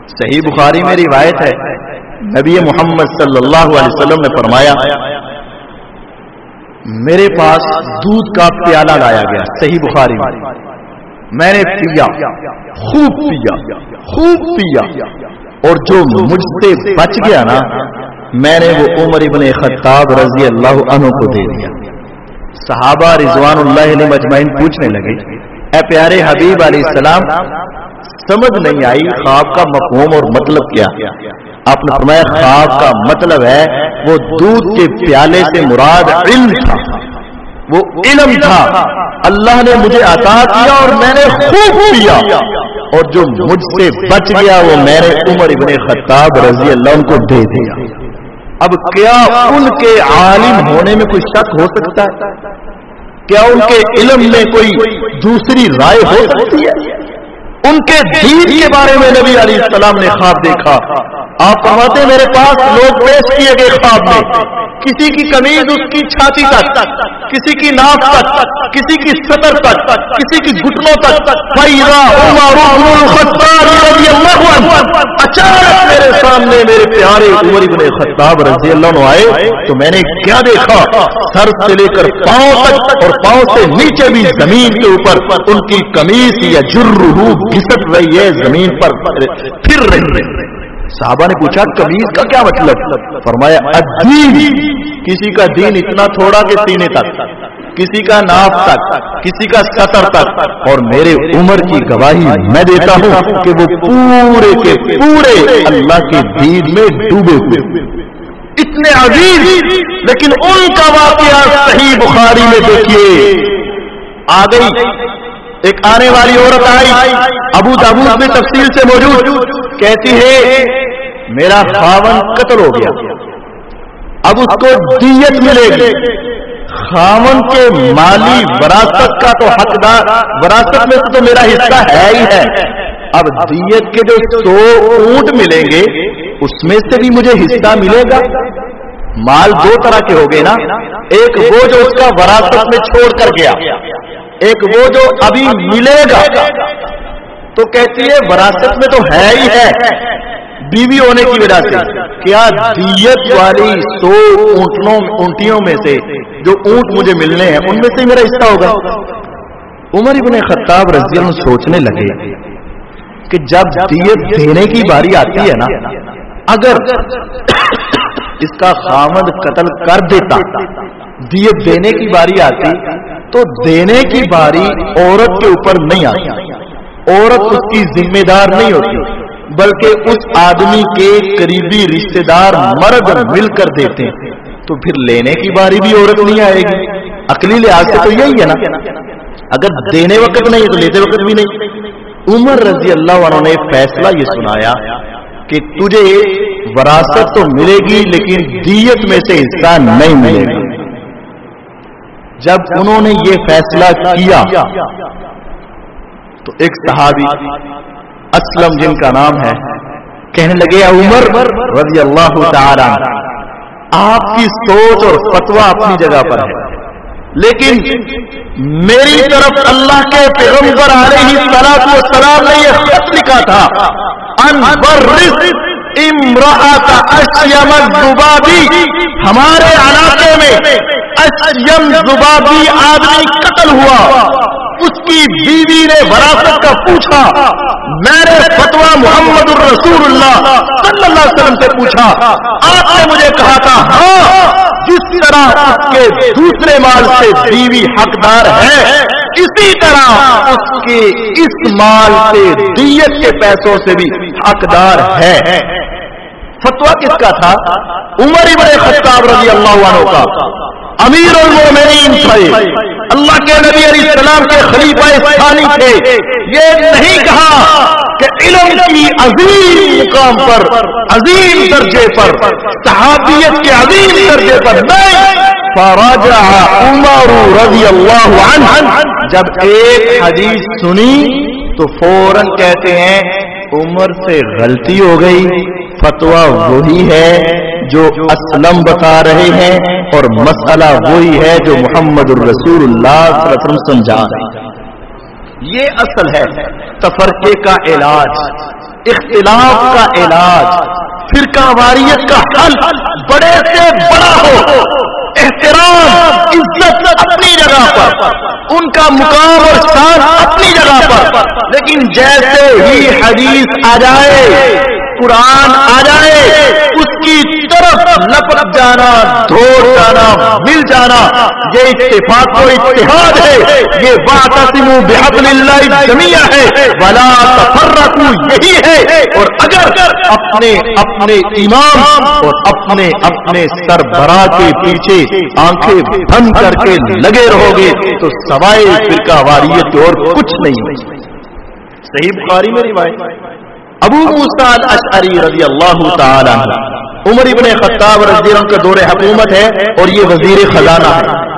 صحیح بخاری میں روایت ہے۔ نبی محمد صلی اللہ علیہ وسلم نے فرمایا، میرے پاس دودھ کا پیالہ لایا گیا۔ صحیح بخاری میں۔ میں نے پیا، خوب پیا خوب پیا۔ اور جو مجھ سے بچ گیا نا، میں نے وہ عمر ابن خطاب رضی اللہ عنہ کو دے دیا۔ صحابہ رضوان اللہ علیہ مجمعین پوچھنے لگے، اے پیارے حبیب علیہ السلام، سمجھ نہیں آئی خواب کا مفہوم اور مطلب کیا؟ آپ نے فرمایا، خواب کا مطلب ہے وہ دودھ کے پیالے سے مراد علم تھا۔ وہ علم تھا۔ اللہ نے مجھے عطا کیا اور میں نے خوب پیا اور جو مجھ سے بچ گیا وہ میں نے عمر ابن خطاب رضی اللہ کو دے دیا۔ اب کیا ان کے عالم ہونے میں کوئی شک ہو سکتا ہے؟ کیا ان کے علم میں کوئی دوسری رائے ہو سکتی ہے؟ ان کے دین کے بارے میں نبی علیہ السلام نے خواب دیکھا۔ آپ فرماتے میرے پاس لوگ پیش کیے گئے خواب میں۔ کسی کی کمیز اس کی چھاتی تک، کسی کی ناک تک، کسی کی سطر تک، کسی کی گھٹنوں تک۔ اچانک میرے سامنے میرے پیارے عمر ابن خطاب رضی اللہ عنہ آئے، تو میں نے کیا دیکھا؟ سر سے لے کر پاؤں تک اور پاؤں سے نیچے بھی زمین کے اوپر۔ ان کی کمیز یا جرو گھسٹ رہی ہے زمین پر، پھر رہی ہے۔ صحابہ نے پوچھا کمیز کا کیا مطلب؟ فرمایا کسی کا دین اتنا تھوڑا کہ سینے تک، کسی کا ناف تک، کسی کا سطر تک۔ اور میرے عمر کی گواہی میں دیتا ہوں کہ وہ پورے کے پورے اللہ کے دین میں ڈوبے ہوئے اتنے عظیم لیکن ان کا واقعہ صحیح بخاری میں دیکھیے۔ آ گئی ایک آنے والی عورت آئی، ابو دابود میں تفصیل سے موجود، کہتی ہے، میرا خاون قتل ہو گیا۔ اب اس کو دیت ملے گی۔ خاون کے مالی وراثت کا تو حقدار، وراثت میں تو میرا حصہ ہے ہی ہے۔ اب دیت کے جو سو اونٹ ملیں گے، اس میں سے بھی مجھے حصہ ملے گا۔ مال دو طرح کے ہو گئے نا۔ ایک وہ جو اس کا وراثت میں چھوڑ کر گیا۔ ایک وہ جو ابھی ملے گا، تو کہتی ہے وراثت میں تو ہے ہی ہے۔ بیوی ہونے کی وجہ سے۔ کیا دیت والی سو اونٹنوں اونٹیوں میں سے جو اونٹ مجھے ملنے ہیں، ان میں سے میرا حصہ ہوگا۔ عمر ابن خطاب رضی اللہ سوچنے لگے کہ جب دیت دینے کی باری آتی ہے نا، اگر اس کا خامد قتل کر دیتا، دیت دینے کی باری آتی تو دینے کی باری عورت کے اوپر نہیں آتی عورت اس کی ذمہ دار نہیں ہوتی، بلکہ اس آدمی کے قریبی رشتے دار مرد مل کر دیتے ہیں۔ تو پھر لینے کی باری بھی عورت نہیں آئے گی۔ عقلی لحاظ سے تو یہی ہے نا۔ اگر دینے وقت نہیں، تو لیتے وقت بھی نہیں۔ عمر رضی اللہ عنہ نے فیصلہ یہ سنایا کہ تجھے وراثت تو ملے گی، لیکن دیت میں سے حصہ نہیں ملے گا جب انہوں نے یہ فیصلہ کیا تو ایک صحابی اسلم جن کا نام ہے، کہنے لگے عمر رضی اللہ تعالی، آپ کی سوچ اور فتوا اپنی جگہ پر ہے، لیکن میری طرف اللہ کے پیغمبر آ رہی سلاد و سلام نے یہ خط لکھا تھا ہمارے علاقے میں اشیم زبابی آدمی قتل ہوا۔ اس کی بیوی نے وراثت کا پوچھا۔ میں نے فتوا محمد الرسول اللہ صلی اللہ علیہ وسلم سے پوچھا۔ آپ نے مجھے کہا تھا ہاں جس طرح اس کے دوسرے مال سے بیوی حقدار ہے، اسی طرح اس کے اس مال سے دیت کے پیسوں سے بھی حقدار ہے۔ فتوا کس کا تھا؟ عمر ابن خطاب رضی اللہ عنہ کا۔ امیر المومنین تھے اللہ کے نبی علیہ السلام کے خلیفہ ثانی تھے۔ یہ نہیں کہا کہ علم کی عظیم مقام پر، عظیم درجے پر، صحابیت کے عظیم درجے پر نہیں۔ فراجع عمر رضی اللہ عنہ۔ جب ایک حدیث سنی تو فوراً کہتے ہیں، عمر سے غلطی ہو گئی۔ فتوا وہی ہے جو اسلم بتا رہے ہیں اور مسئلہ وہی ہے جو محمد الرسول اللہ صلی اللہ علیہ وسلم سمجھا یہ اصل ہے تفرقے کا علاج، اختلاف کا علاج، فرقہ واریت کا حل، بڑے سے بڑا ہو، احترام، عزت اپنی جگہ پر، ان کا مقام اور شان اپنی جگہ پر، لیکن جیسے ہی حدیث آ جائے قرآن آ جائے، اس کی طرف لپک جانا دھوڑ جانا، مل جانا۔ یہ اتفاق و اتحاد ہے، یہ واقعی بحبل اللہ جمیا ہے۔ بلا تفرقو یہی ہے۔ اور اگر اپنے اپنے امام اور اپنے اپنے سربراہ کے پیچھے آنکھیں بند کر کے لگے رہو گے تو سوائے فرقہ واریت اور کچھ نہیں۔ صحیح بخاری میں روایت ابو موسال اشعری رضی اللہ تعالی عمر ابن خطاب رضی اللہ کا دور حکومت ہے اور یہ وزیر خزانہ ہے۔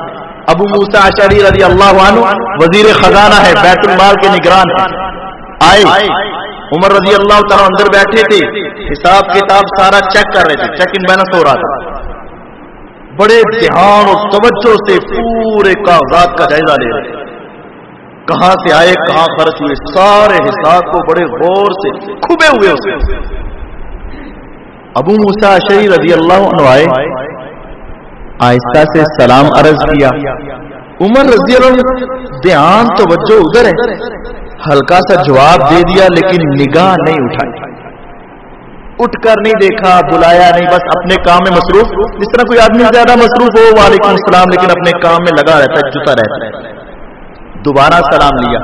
ابو موسا اشعری رضی اللہ عنہ وزیر خزانہ ہے بیت المال کے نگران ہے آئے۔ عمر رضی اللہ تعالیٰ اندر بیٹھے تھے۔ حساب کتاب سارا چیک کر رہے تھے۔ چیک ان بیلنس ہو رہا تھا۔ بڑے دھیان اور توجہ سے پورے کاغذات کا جائزہ لے رہے۔ کہاں سے آئے، کہاں خرچ ہوئے، سارے حساب کو بڑے غور سے کھبے ہوئے اسے ابو موسا شری رضی اللہ عنہ آئے، آہستہ سے سلام عرض کیا۔ عمر رضی اللہ دھیان، توجہ ادھر ہے۔ ہلکا سا جواب دے دیا، لیکن نگاہ نہیں اٹھائی۔ اٹھ کر نہیں دیکھا، بلایا نہیں، بس اپنے کام میں مصروف۔ جس طرح کوئی آدمی زیادہ مصروف ہو، وعلیکم السلام، لیکن اپنے کام میں لگا رہتا ہے جتا رہتا ہے۔ دوبارہ سلام لیا۔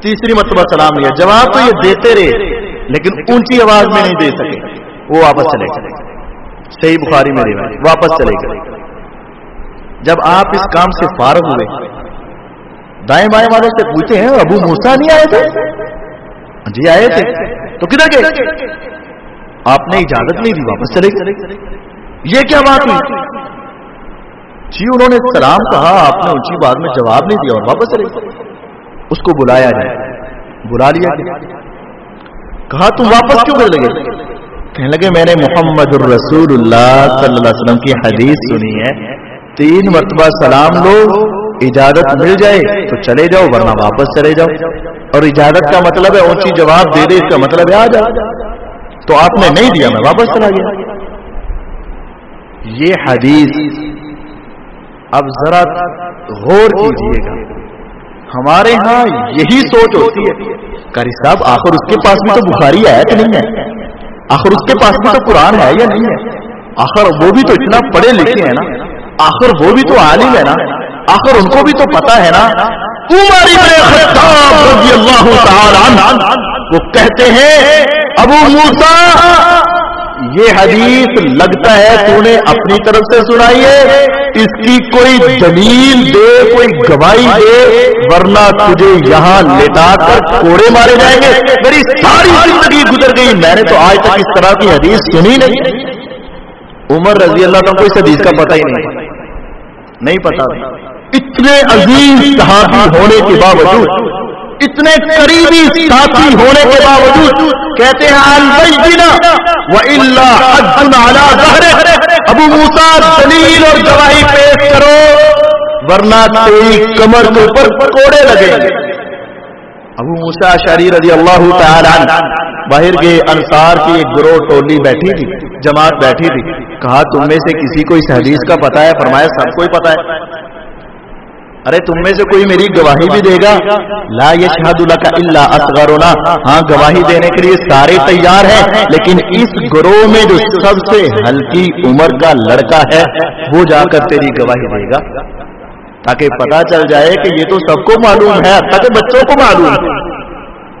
تیسری مرتبہ سلام لیا۔ جواب تو یہ دیتے رہے، لیکن اونچی آواز میں نہیں دے سکے۔ وہ واپس چلے گئے۔ صحیح بخاری میں رہے واپس چلے گئے۔ جب آپ اس کام سے فارغ ہوئے، دائیں بائیں والوں سے پوچھتے ہیں، ابو موسا نہیں آئے تھے؟ ہاں جی آئے تھے۔ تو کدھر گئے؟ آپ نے اجازت نہیں دی، واپس چلے گئے۔ یہ کیا بات ہوئی؟ جی انہوں نے سلام کہا، آپ نے اونچی بات میں جواب نہیں دیا اور واپس چلے اس کو بلایا جائے۔ بلا لیا گیا کہا، تم واپس کیوں کر لگے؟ کہنے لگے، میں نے محمد الرسول اللہ صلی اللہ علیہ وسلم کی حدیث سنی ہے۔ تین مرتبہ سلام لو، اجازت مل جائے تو چلے جاؤ، ورنہ واپس چلے جاؤ۔ اور اجازت کا مطلب ہے، اونچی جواب دے دے، اس کا مطلب ہے، آ جاؤ۔ تو آپ نے نہیں دیا، میں واپس چلا گیا۔ یہ حدیث اب ذرا غور کیجیے گا۔ ہمارے ہاں یہی سوچ ہوتی ہے۔ کاری صاحب، آخر اس کے پاس میں تو بخاری ہے کہ نہیں ہے؟ آخر اس کے پاس میں تو قرآن ہے یا نہیں ہے؟ آخر وہ بھی تو اتنا پڑھے لکھے ہیں نا۔ آخر وہ بھی تو عالم ہے نا۔ آخر ان کو بھی تو پتا ہے نا۔ وہ کہتے ہیں، ابو موسا یہ حدیث لگتا ہے تو نے اپنی طرف سے سنائی ہے۔ اس کی کوئی دلیل دے، کوئی گواہی دے، ورنہ تجھے یہاں لٹا کر کوڑے مارے جائیں گے۔ میری ساری زندگی گزر گئی۔ میں نے تو آج تک اس طرح کی حدیث سنی نہیں۔ عمر رضی اللہ کو اس حدیث کا پتہ ہی نہیں۔ نہیں پتا اتنے عظیم صحابی ہونے کے باوجود اتنے قریبی ساتھی ہونے کے باوجود کہتے ہیں ابو موسا دلیل اور گواہی پیش کرو، ورنہ تیری کمر کے اوپر کوڑے لگے۔ ابو موسا شری رضی اللہ تعالی باہر کے انصار کی ایک گروہ ٹولی بیٹھی تھی، جماعت بیٹھی تھی۔ کہا، تم میں سے کسی کو اس حدیث کا پتا ہے؟ فرمایا، سب کو ہی پتا ہے۔ ارے تم میں سے کوئی میری گواہی بھی دے گا؟ لا یشہد لک الا اصغرنا۔ ہاں گواہی دینے کے لیے سارے تیار ہیں، لیکن اس گروہ میں جو سب سے ہلکی عمر کا لڑکا ہے، وہ جا کر تیری گواہی دے گا۔ تاکہ پتا چل جائے کہ یہ تو سب کو معلوم ہے تاکہ بچوں کو معلوم۔ ہے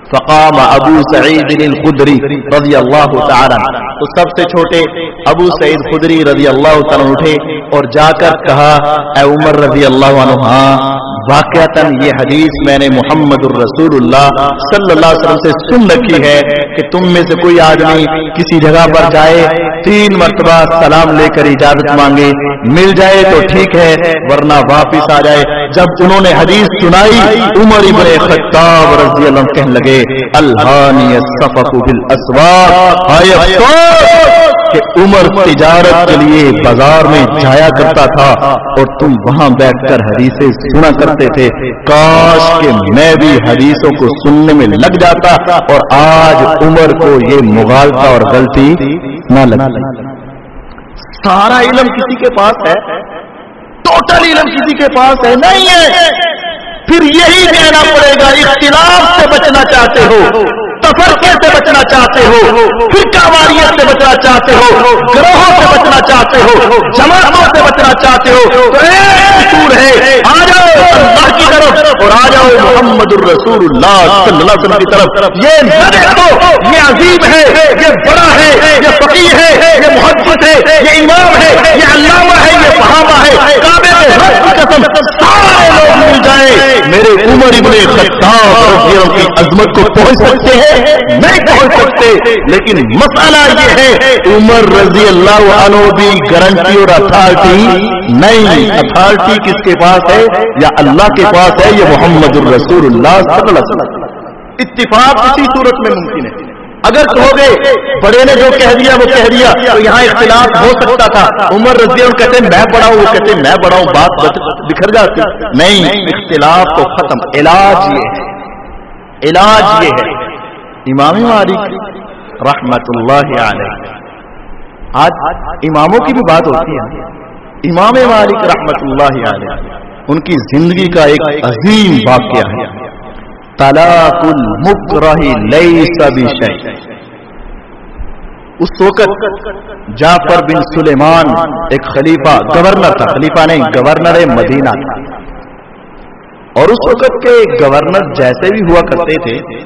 فقام ابو سعید الخدری رضی اللہ تعالی تو سب سے چھوٹے ابو سعید خدری رضی اللہ تعالی اٹھے اور جا کر کہا اے عمر رضی اللہ عنہ ہاں واقعتا یہ حدیث میں نے محمد الرسول اللہ صلی اللہ علیہ وسلم سے سن رکھی ہے کہ تم میں سے کوئی آدمی کسی جگہ پر جائے، تین مرتبہ سلام لے کر اجازت مانگے، مل جائے تو ٹھیک ہے، ورنہ واپس آ جائے۔ جب انہوں نے حدیث سنائی، عمر ابن خطاب رضی اللہ کہنے لگے الحانی کہ عمر تجارت کے لیے بازار میں جایا کرتا تھا اور تم وہاں بیٹھ کر حدیثیں سنا کرتے تھے۔ کاش کہ میں بھی حدیثوں کو سننے میں لگ جاتا اور آج عمر کو یہ مغالتا اور غلطی نہ لگ سارا علم کسی کے پاس ہے۔ ٹوٹل علم کسی کے پاس ہے۔ نہیں ہے۔ پھر یہی کہنا پڑے گا۔ اختلاف سے بچنا چاہتے ہو۔ تفرقے سے بچنا چاہتے ہو فرقہ واریت سے بچنا چاہتے ہو، گروہوں سے بچنا چاہتے ہو، جماعتوں سے بچنا چاہتے ہو، تو ایک ہے، آ جاؤ اللہ کی طرف اور آ جاؤ محمد الرسول اللہ صلی اللہ علیہ وسلم کی طرف۔ یہ نہ دیکھو یہ عظیم ہے، یہ بڑا ہے، یہ فقیر ہے، یہ محبت ہے، یہ امام ہے، یہ علامہ ہے، یہ صحابہ ہے۔ کعبے میں قسم سارے لوگ مل جائیں۔ میرے عمر ابن خطاب کی عظمت کو پہنچ سکتے ہیں نہیں پہنچ سکتے، لیکن مسئلہ یہ ہے، عمر رضی اللہ عنہ بھی گارنٹی اور اتھارٹی نہیں۔ اتھارٹی کس کے پاس ہے؟ یا اللہ کے پاس ہے یہ محمد الرسول اللہ صلی اللہ علیہ وسلم۔ اتفاق اسی صورت میں ممکن ہے۔ اگر کہو گے، بڑے نے جو کہہ دیا، وہ کہہ دیا، تو یہاں اختلاف ہو سکتا تھا۔ عمر رضی اللہ کہتے ہیں میں بڑھاؤں وہ کہتے ہیں میں بڑھاؤں بات بکھر جاتی۔ نہیں، اختلاف کو ختم۔ علاج یہ ہے۔ علاج یہ ہے۔ امام مالک رحمت اللہ علیہ۔ آج اماموں کی بھی بات ہوتی ہے۔ امام مالک رحمت اللہ علیہ، ان کی زندگی کا ایک عظیم واقعہ ہے۔ طلاق المکرہ لیس بشیء۔ اس وقت جعفر بن سلیمان ایک خلیفہ، گورنر تھا۔ خلیفہ نہیں، گورنر مدینہ تھا۔ اور اس وقت کے گورنر جیسے بھی ہوا کرتے تھے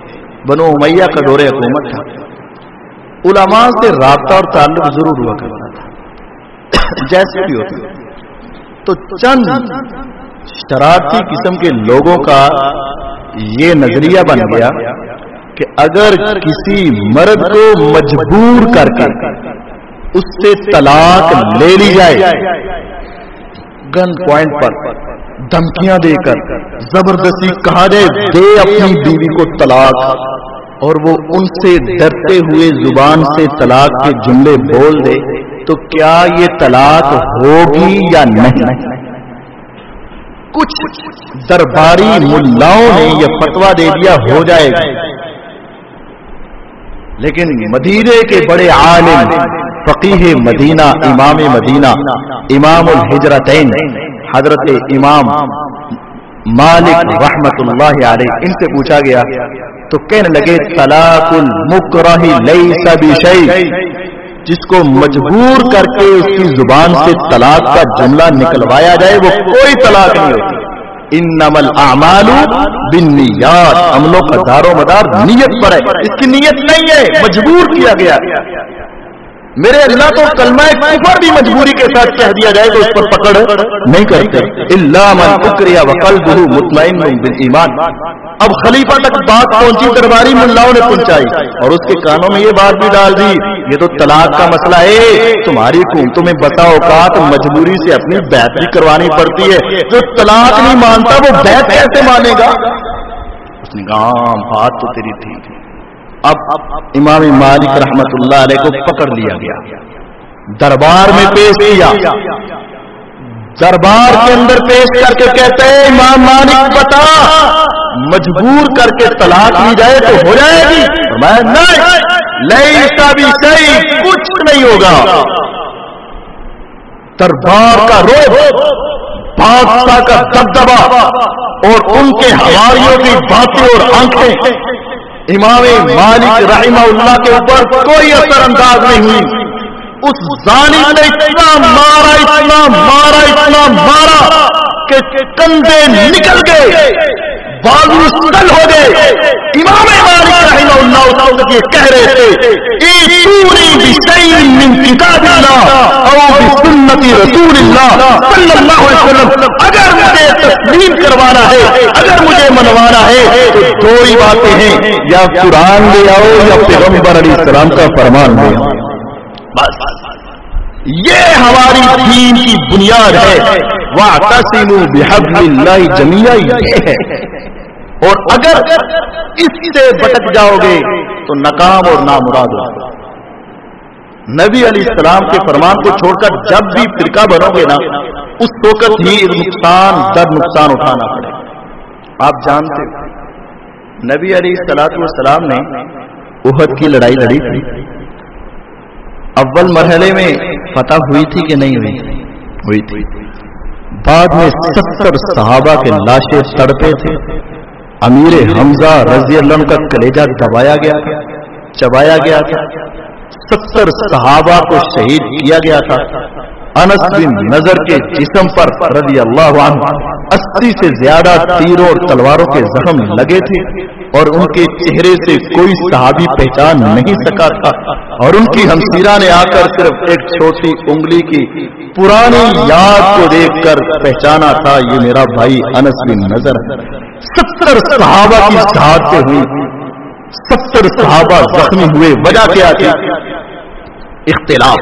بنو امیہ کا دور حکومت تھا۔ علماء سے رابطہ اور تعلق ضرور ہوا کرتا تھا۔ جیسے بھی ہوتا۔ تو چند شرارتی قسم کے لوگوں کا یہ نظریہ بن گیا کہ اگر کسی مرد کو مجبور کر کے اس سے طلاق لے لی جائے۔ گن پوائنٹ پر۔ دھمکیاں دے کر زبردستی کہا جائے، دے اپنی بیوی کو طلاق۔ اور وہ ان سے ڈرتے ہوئے زبان سے طلاق کے جملے بول دے، تو کیا یہ طلاق ہوگی یا نہیں؟ کچھ درباری ملاؤں نے یہ فتوا دے دیا، ہو جائے گا لیکن مدینے کے بڑے عالم فقیح مدینہ، امام مدینہ امام الحجرتین حضرت امام مالک رحمت اللہ علیہ، ان سے پوچھا گیا، تو کہنے لگے، طلاق المکرہ لیس بشیء، جس کو مجبور کر کے اس کی زبان سے طلاق کا جملہ نکلوایا جائے، وہ کوئی طلاق نہیں ہوتی۔ ان نمل اعمال بن عملوں کا دار و مدار نیت پر ہے۔ اس کی نیت نہیں ہے، مجبور کیا گیا۔ میرے اللہ تو کلمہ کفر بھی مجبوری کے ساتھ کہہ دیا جائے تو اس پر پکڑ نہیں کرتے۔ اللہ من اکریا وقل مطمئن ایمان اب خلیفہ تک بات پہنچی، درباری ملاؤں نے پہنچائی اور اس کے کانوں میں یہ بات بھی ڈال دی، یہ تو طلاق کا مسئلہ ہے۔ تمہاری حکومتوں میں بتا اوقات مجبوری سے اپنی بہتری کروانی پڑتی ہے۔ جو طلاق نہیں مانتا وہ بیت کیسے مانے گا؟ اس نے کہا بات تو تیری تھی۔ اب امام مالک رحمت اللہ علیہ کو پکڑ لیا گیا۔ دربار میں پیش کیا۔ دربار کے اندر پیش کر کے کہتے ہیں، امام مالک بتا، مجبور کر کے طلاق لی جائے تو ہو جائے گی۔ میں نہیں بھی صحیح کچھ نہیں ہوگا۔ دربار کا روح بادشاہ کا دبدبا اور ان کے ہواریوں کی باتیں اور آنکھیں امام مالک رحمہ اللہ کے اوپر کوئی اثر انداز نہیں۔ ہوئی اس ظالم نے اتنا مارا اتنا مارا اتنا مارا۔ کہ کندھے نکل گئے بازو سل ہو گئے۔ امام مالک رحمہ اللہ اس وقت یہ کہہ رہے تھے اے ایتونی بشیء من کتاب اللہ او بسنت رسول اللہ صلی اللہ علیہ وسلم۔ اگر مجھے تسلیم کروانا ہے، اگر مجھے منوانا ہے، تو دو ہی باتیں ہیں۔ یا قرآن لے آؤ یا پیغمبر علیہ السلام کا فرمان لے آؤ۔ بس۔ یہ ہماری دین کی بنیاد ہے۔ وہ بحب اللہ جمیا یہ ہے۔ اور اگر اس سے بٹک جاؤ گے تو ناکام اور نامراد ہو نبی علیہ السلام کے فرمان کو چھوڑ کر جب بھی فرقہ بنو گے نا، اس وقت ہی نقصان، در نقصان اٹھانا پڑے۔ آپ جانتے نبی علیہ السلام السلام نے احد کی لڑائی لڑی تھی۔ اول مرحلے میں فتح ہوئی تھی کہ نہیں ہوئی؟ ہوئی تھی۔ بعد میں ستر صحابہ کے لاشیں سڑپے تھے۔ امیر حمزہ رضی اللہ عنہ کا کلیجہ دبایا گیا تھا چبایا گیا تھا ستر صحابہ کو شہید کیا گیا تھا۔ انس بن نظر کے جسم پر رضی اللہ عنہ اسی سے زیادہ تیروں اور تلواروں کے زخم لگے تھے اور ان کے چہرے سے کوئی صحابی پہچان نہیں سکا تھا اور ان کی ہمسیرہ نے آ کر صرف ایک چھوٹی انگلی کی پرانی یاد کو دیکھ کر پہچانا تھا، یہ میرا بھائی انس بن نظر ستر صحابہ کی شہادتیں ہوئی۔ ستر صحابہ زخمی ہوئے۔ وجہ کیا تھی؟ اختلاف۔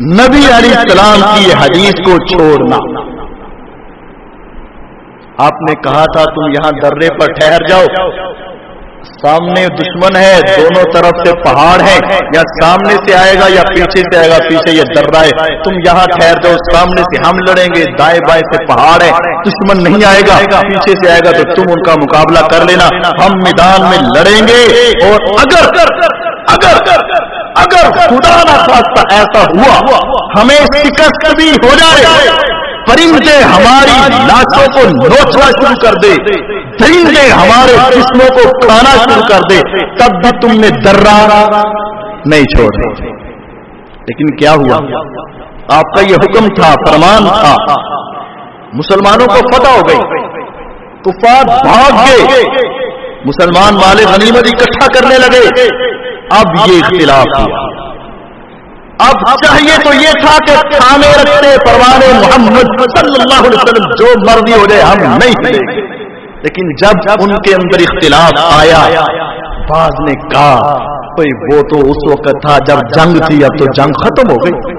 نبی علیہ السلام کی یہ حدیث کو چھوڑنا۔ آپ نے کہا تھا تم یہاں درے پر ٹھہر جاؤ۔ سامنے دشمن ہے دونوں طرف سے پہاڑ ہے یا سامنے سے آئے گا یا پیچھے سے آئے گا پیچھے یہ درا ہے۔ تم یہاں ٹھہر جاؤ سامنے سے ہم لڑیں گے دائیں بائیں سے پہاڑ ہے۔ دشمن نہیں آئے گا پیچھے سے آئے گا تو تم ان کا مقابلہ کر لینا۔ ہم میدان میں لڑیں گے اور اگر اگر اگر خدا نہ خواستہ ایسا ہوا، ہمیں شکست بھی ہو جائے پرندے ہماری لاشوں کو نوچنا شروع کر دے پرندے ہمارے جسموں کو کھانا شروع کر دے، تب بھی تم نے درا نہیں چھوڑ لیکن کیا ہوا؟ آپ کا یہ حکم تھا، فرمان تھا۔ مسلمانوں کو پتہ ہو گئی، کفار بھاگ گئے۔ مسلمان والے غنیمت اکٹھا کرنے لگے۔ اب یہ اختلاف ہوا۔ اب چاہیے تو یہ تھا کہ تھامے رکھتے پروان محمد صلی اللہ علیہ وسلم جو مرضی ہو جائے ہم نہیں لیکن جب ان کے اندر اختلاف آیا بعض نے کہا بھائی وہ تو اس وقت تھا جب جنگ تھی اب تو جنگ ختم ہو گئی۔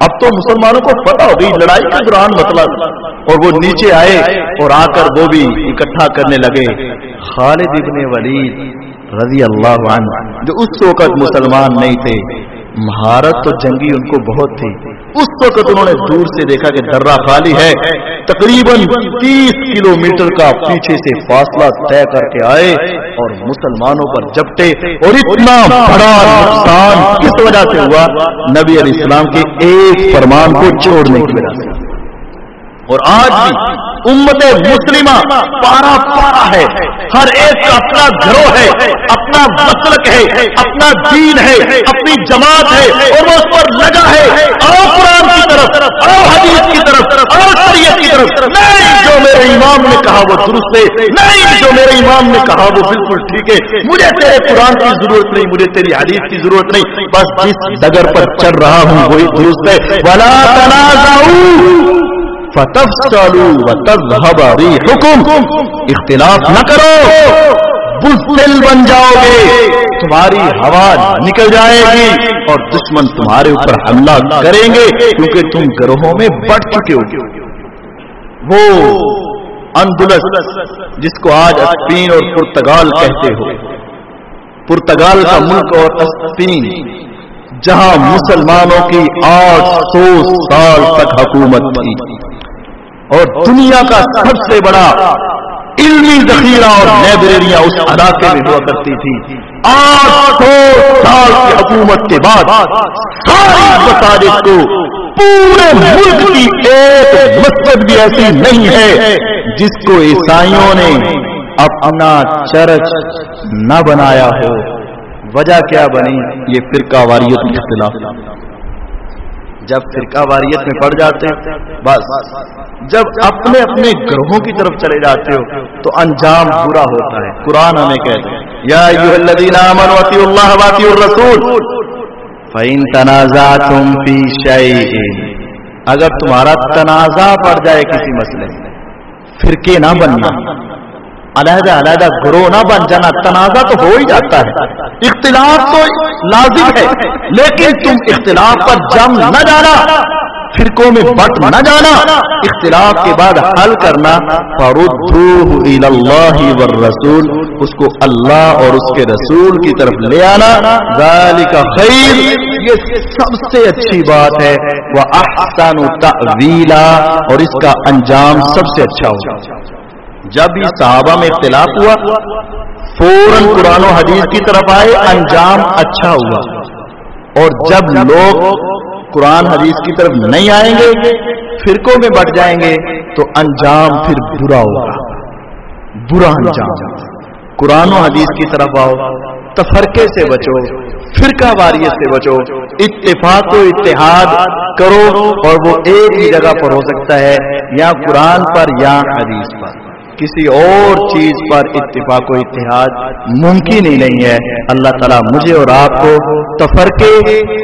اب تو مسلمانوں کو پتا ہو گئی لڑائی کے دوران مطلب۔ اور وہ نیچے آئے اور آ کر وہ بھی اکٹھا کرنے لگے۔ خالد ابن ولید رضی اللہ عنہ جو اس وقت مسلمان نہیں تھے مہارت تو جنگی ان کو بہت تھی۔ اس وقت انہوں نے دور سے دیکھا کہ درہ خالی ہے۔ تقریباً تیس کلو میٹر کا پیچھے سے فاصلہ طے کر کے آئے اور مسلمانوں پر جپٹے۔ اور اتنا بڑا نقصان کس وجہ سے ہوا؟ نبی علیہ السلام کے ایک فرمان کو چھوڑنے کی وجہ سے۔ اور آج بھی امت مسلمہ پارا پارا ہے۔ ہر ایک کا اپنا گھروں ہے، اپنا مسلک ہے، اپنا دین ہے، اپنی جماعت ہے، اور وہ اس پر لگا ہے۔ آؤ قرآن کی طرف، آؤ حدیث کی طرف، آؤ شریعت کی طرف۔ نہیں جو میرے امام نے کہا وہ درست ہے، نہیں جو میرے امام نے کہا وہ بالکل ٹھیک ہے۔ مجھے تیرے قرآن کی ضرورت نہیں، مجھے تیری حدیث کی ضرورت نہیں۔ بس جس ڈگر پر چل رہا ہوں، وہی درست ہے۔ بلا تنازع حکم اختلاف نہ کرو. بزدل بن جاؤ گے تمہاری ہوا نکل جائے گی اور دشمن تمہارے اوپر حملہ کریں گے کیونکہ تم گروہوں میں بڑھ چکے ہو. وہ اندلس، جس کو آج اسپین اور پرتگال کہتے ہو. پرتگال کا ملک اور اسپین، جہاں مسلمانوں کی آٹھ سو سال تک حکومت تھی۔ اور دنیا کا سب سے بڑا علمی ذخیرہ اور لائبریریاں اس علاقے میں ہوا کرتی تھی۔ آٹھ سو سال کی حکومت کے بعد ساری مساجد کو پورے ملک کی ایک مسجد بھی ایسی نہیں ہے جس کو عیسائیوں نے اپنا چرچ نہ بنایا ہو۔ وجہ کیا بنی؟ یہ فرقہ واریت کے خلاف جب فرقہ واریت میں پڑ جاتے ہیں، بس۔ جب اپنے اپنے گروہوں کی طرف چلے جاتے ہو، تو انجام برا ہوتا ہے۔ قرآن ہمیں کہتے ہیں یا اللہ واطیعوا الرسول۔ فَإِن تَنَازَعْتُمْ فِي اگر تمہارا تنازع پڑ جائے کسی مسئلے میں، فرقے نہ بننا علیحدہ علیحدہ گروہ نہ بن جانا، تنازع تو ہو ہی جاتا ہے۔ اختلاف تو لازم ہے، لیکن تم اختلاف پر جم نہ جانا فرقوں میں بٹ نہ جانا اختلاف کے بعد حل کرنا اللہ والرسول، اس کو اللہ اور اس کے رسول کی طرف لے آنا۔ ذالک خیر یہ سب سے اچھی بات ہے۔ وہ احسن تعویلا اور اس کا انجام سب سے اچھا ہوگا۔ جب بھی صحابہ میں اختلاف ہوا، فوراً قرآن و حدیث کی طرف آئے، انجام اچھا ہوا۔ اور جب لوگ قرآن حدیث کی طرف نہیں آئیں گے، فرقوں میں بٹ جائیں گے، تو انجام پھر برا ہوگا۔ برا انجام۔ قرآن و حدیث کی طرف آؤ، تفرقے سے بچو، فرقہ واریت سے بچو۔ اتفاق و اتحاد کرو اور وہ ایک ہی جگہ پر ہو سکتا ہے، یا قرآن پر یا حدیث پر۔ کسی اور چیز پر اتفاق و اتحاد ممکن ہی نہیں ہے۔ اللہ تعالیٰ مجھے اور آپ کو تفرقے،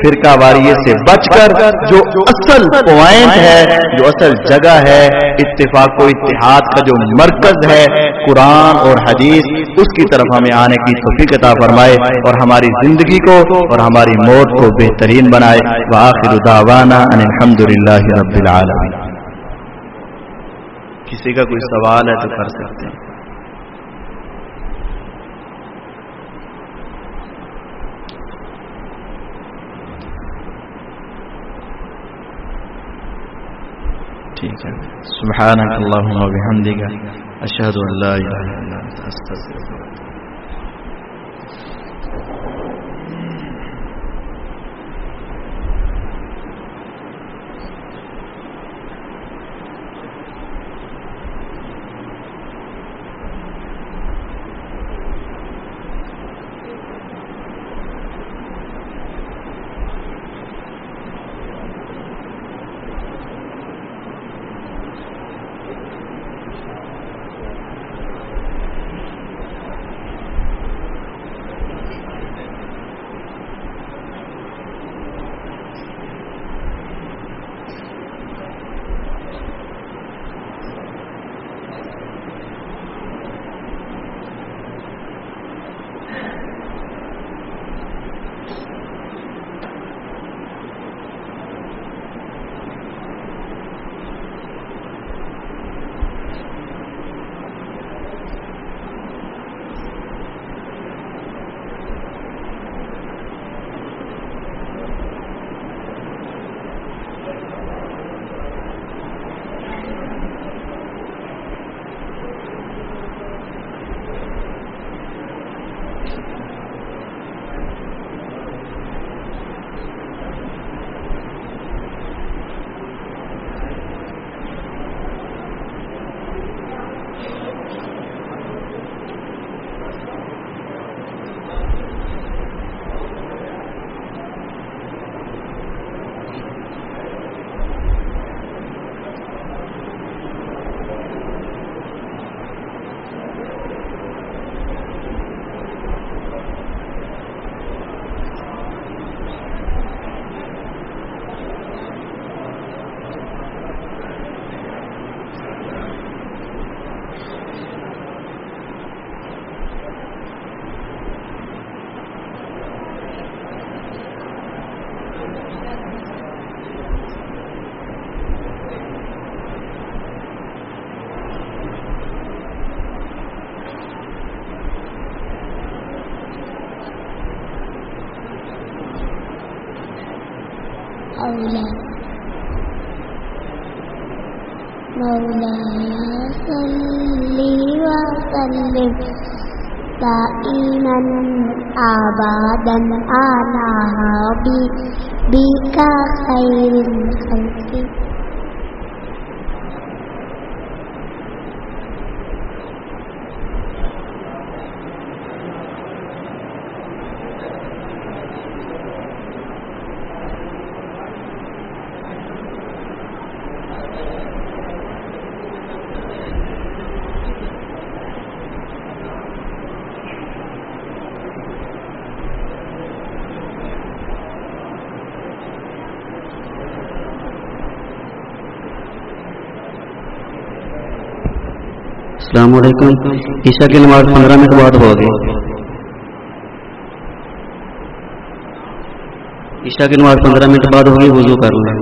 فرقہ واریت سے بچ کر جو اصل پوائنٹ ہے، جو اصل جگہ ہے، اتفاق و اتحاد کا جو مرکز ہے، قرآن اور حدیث، اس کی طرف ہمیں آنے کی توفیق عطا فرمائے اور ہماری زندگی کو اور ہماری موت کو بہترین بنائے۔ وآخر دعوانا ان الحمد للہ رب العالمین۔ کسی کا کوئی سوال ہے تو کر سکتے ہیں۔ ٹھیک ہے۔ سبحانك اللهم وبحمدك اشهد ان لا اله الا انت استغفرك وسلم دائما أبدا على حبيبك خير الخلق السلام علیکم۔ عشاء کی نماز پندرہ منٹ بعد ہوگی عشاء کی نماز پندرہ منٹ بعد ہوگی، وضو کر لیں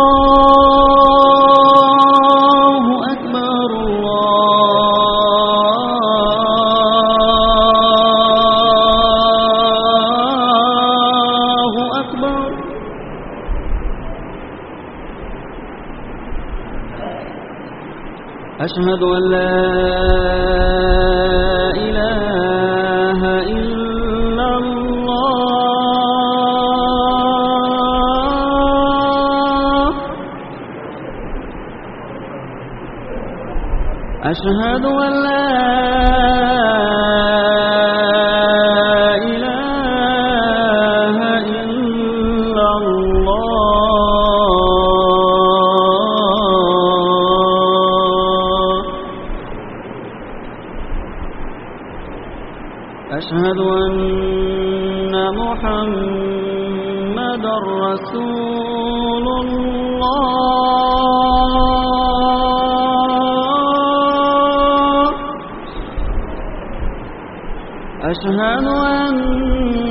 أشهد أن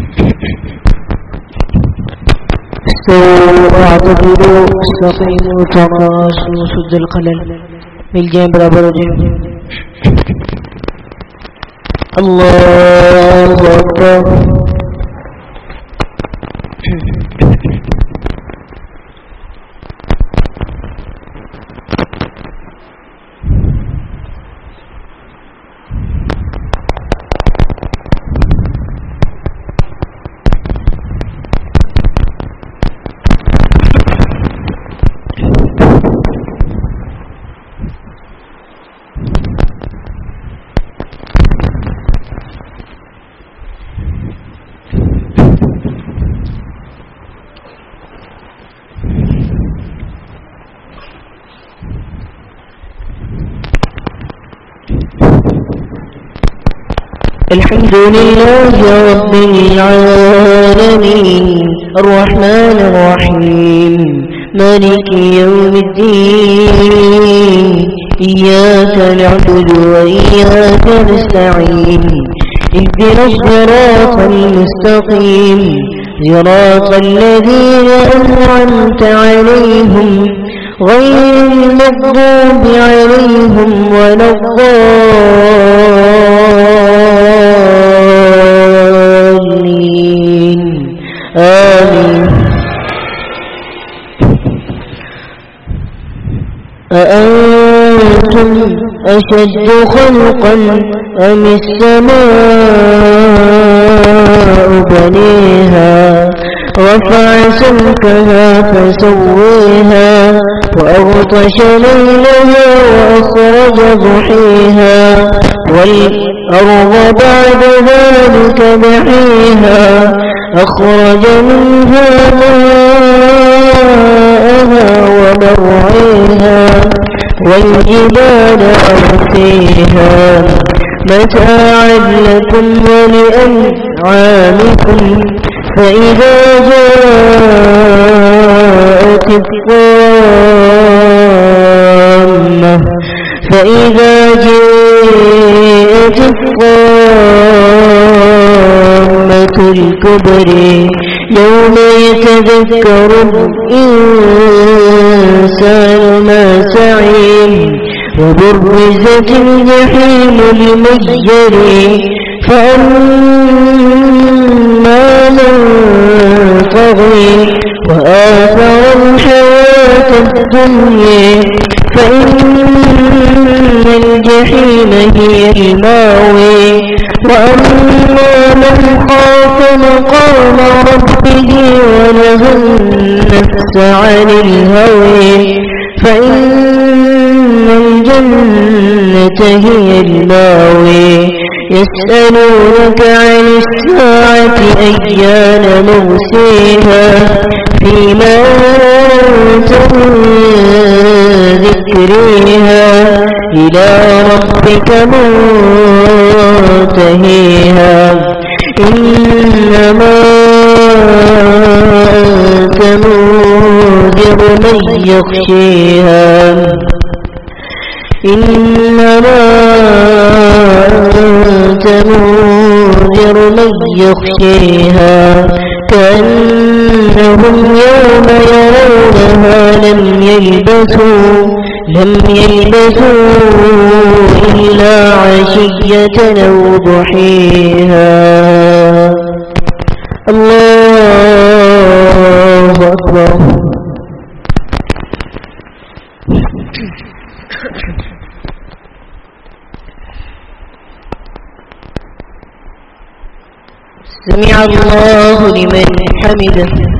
استووا واعتدلوا استقيموا تراصوا سد القلل بالجيم برابر الحمد لله رب العالمين الرحمن الرحيم مالك يوم الدين إياك نعبد وإياك نستعين اهدنا الصراط المستقيم صراط الذين أنعمت عليهم غير المغضوب عليهم ولا الضالين آمين آمين أأنتم أشد خلقا أم السماء بنيها؟ رفع سمكها فسويها. وأغطش ليلها وأخرج ضحيها والأرض بعد ذلك دحيها أخرج منها ماءها ومرعيها والجبال أرسيها متاعا لكم ولأنعامكم فإذا جاءت الطامة فإذا جاءت الطامة الكبر يوم يتذكر الإنسان ما سعي وبرزت الجحيم لمن يري فأما من وآثر الحياة الدنيا، فإن الجحيم هي الماوي. وأما من خاف مقام ربه ونهى النفس عن الهوى، فإن الجنة هي الماوي. يسألونك عن الساعة أيان مرسيها فيما أنت من ذكرها إلى ربك منتهيها إنما أنت منذر من يخشيها إنما أنت منذر من يخشيها كأنهم يوم يرونها لم يلبثوا لم يلبثوا إلا عشية أو ضحيها. الله أكبر سمع الله لمن حمده.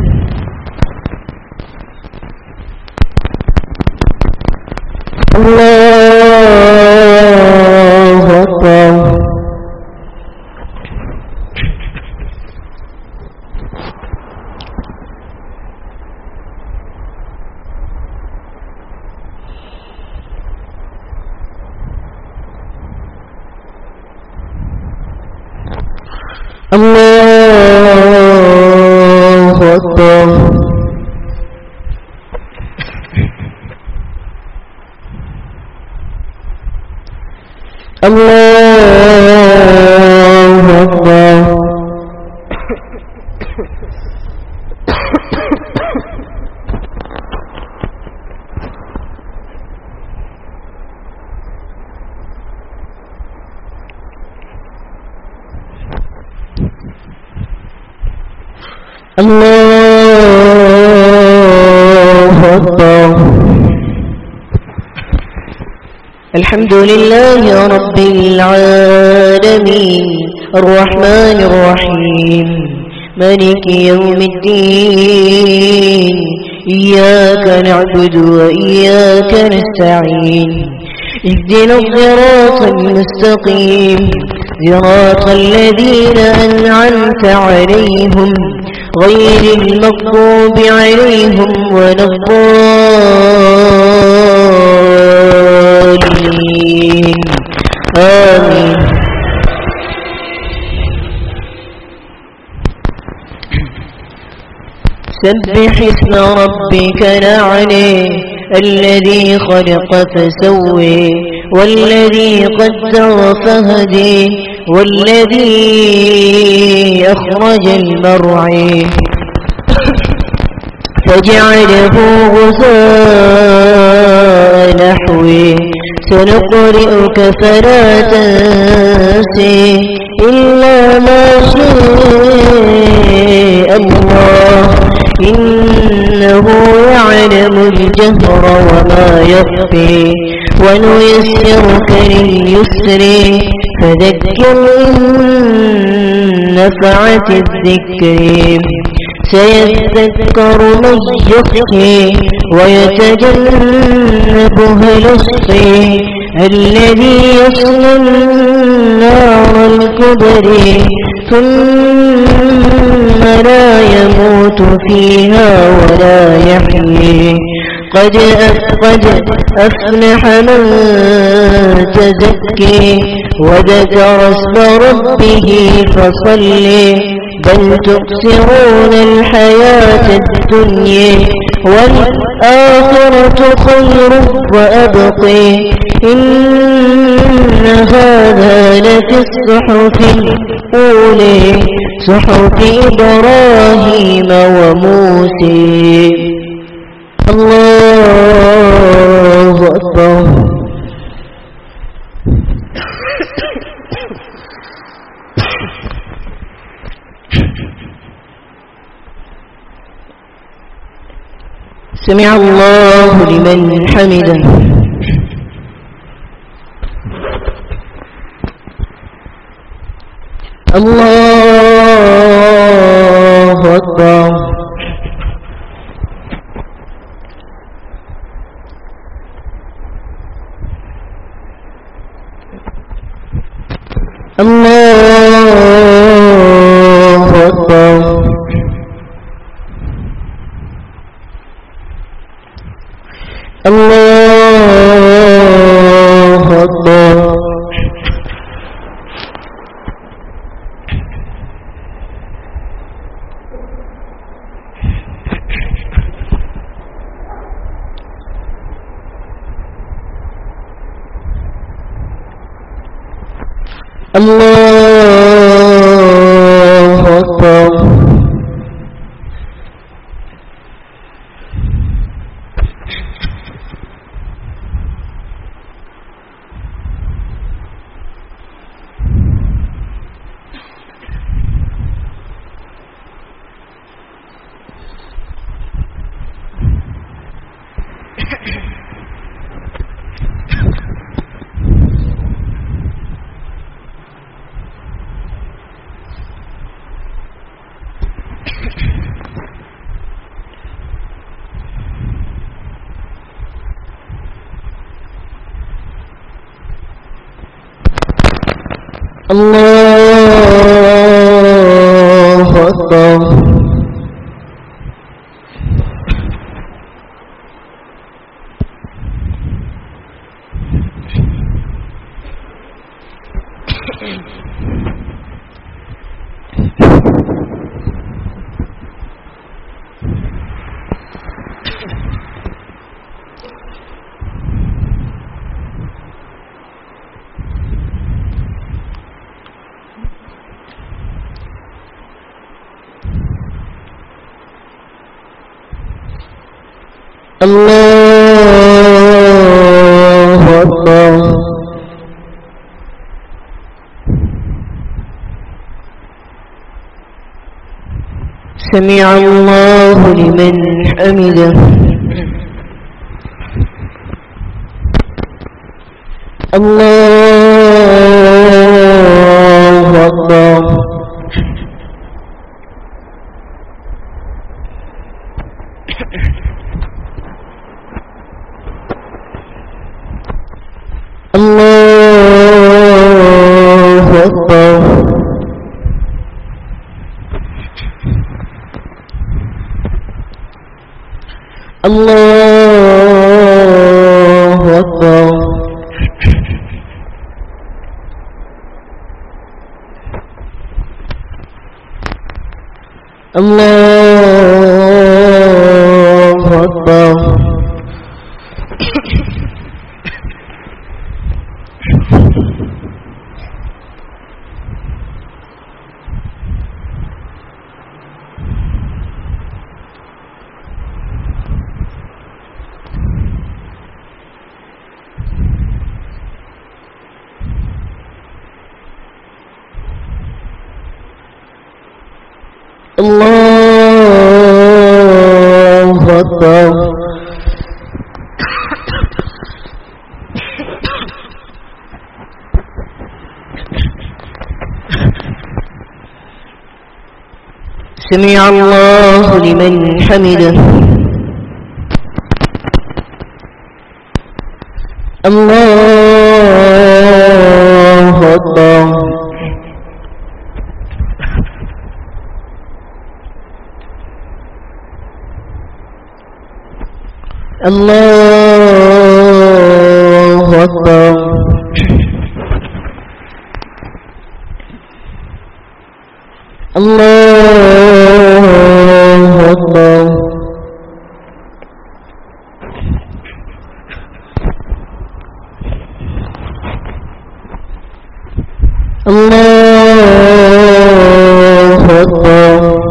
الله الحمد لله رب العالمين. الرحمن الرحيم. ملك يوم الدين. إياك نعبد وإياك نستعين. اهدنا الصراط المستقيم. صراط الذين أنعمت عليهم غير المغضوب عليهم ولا الضالين. آمين سبح اسم ربك نعلي الذي خلق فسوي والذي قدر فهدي والذي أخرج المرعي فجعله غثاء نحوي سنقرئك فلا تنسي إلا ما شاء الله إنه يعلم الجهر وما يخفي، ونيسرك لليسر، فذكر إن نفعت الذكر۔ سيذكر من يخشي ويتجنبها الأشقي الذي يصلى النار الكبري ثم لا يموت فيها ولا يحيي قد قد أفلح من تزكي وذكر اسم ربه فصلي بل تؤثرون الحياة الدنيا والآخرة خير وأبقي. إن هذا لفي الصحف الأولى، صحف إبراهيم وموسى. الله أكبر. سمع الله لمن حمده. الله أكبر الله أكبر الله أكبر اللہ أكبر الله أكبر اللہ اکبر۔ سمع الله لمن حمده۔ الله الله أكبر سمع الله لمن حمده۔ الله اللہ أكبر الله أكبر الله أكبر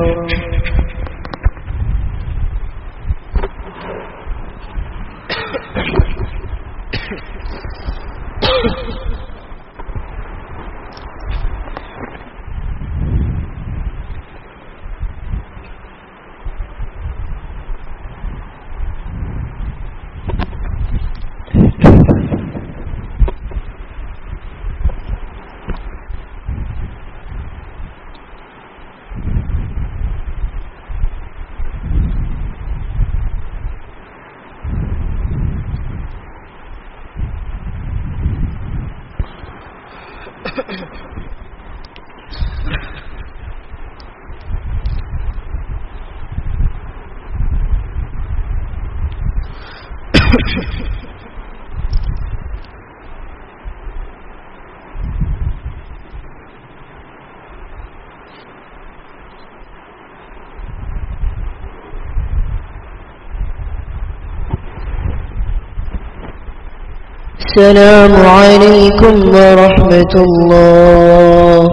السلام عليكم ورحمة الله.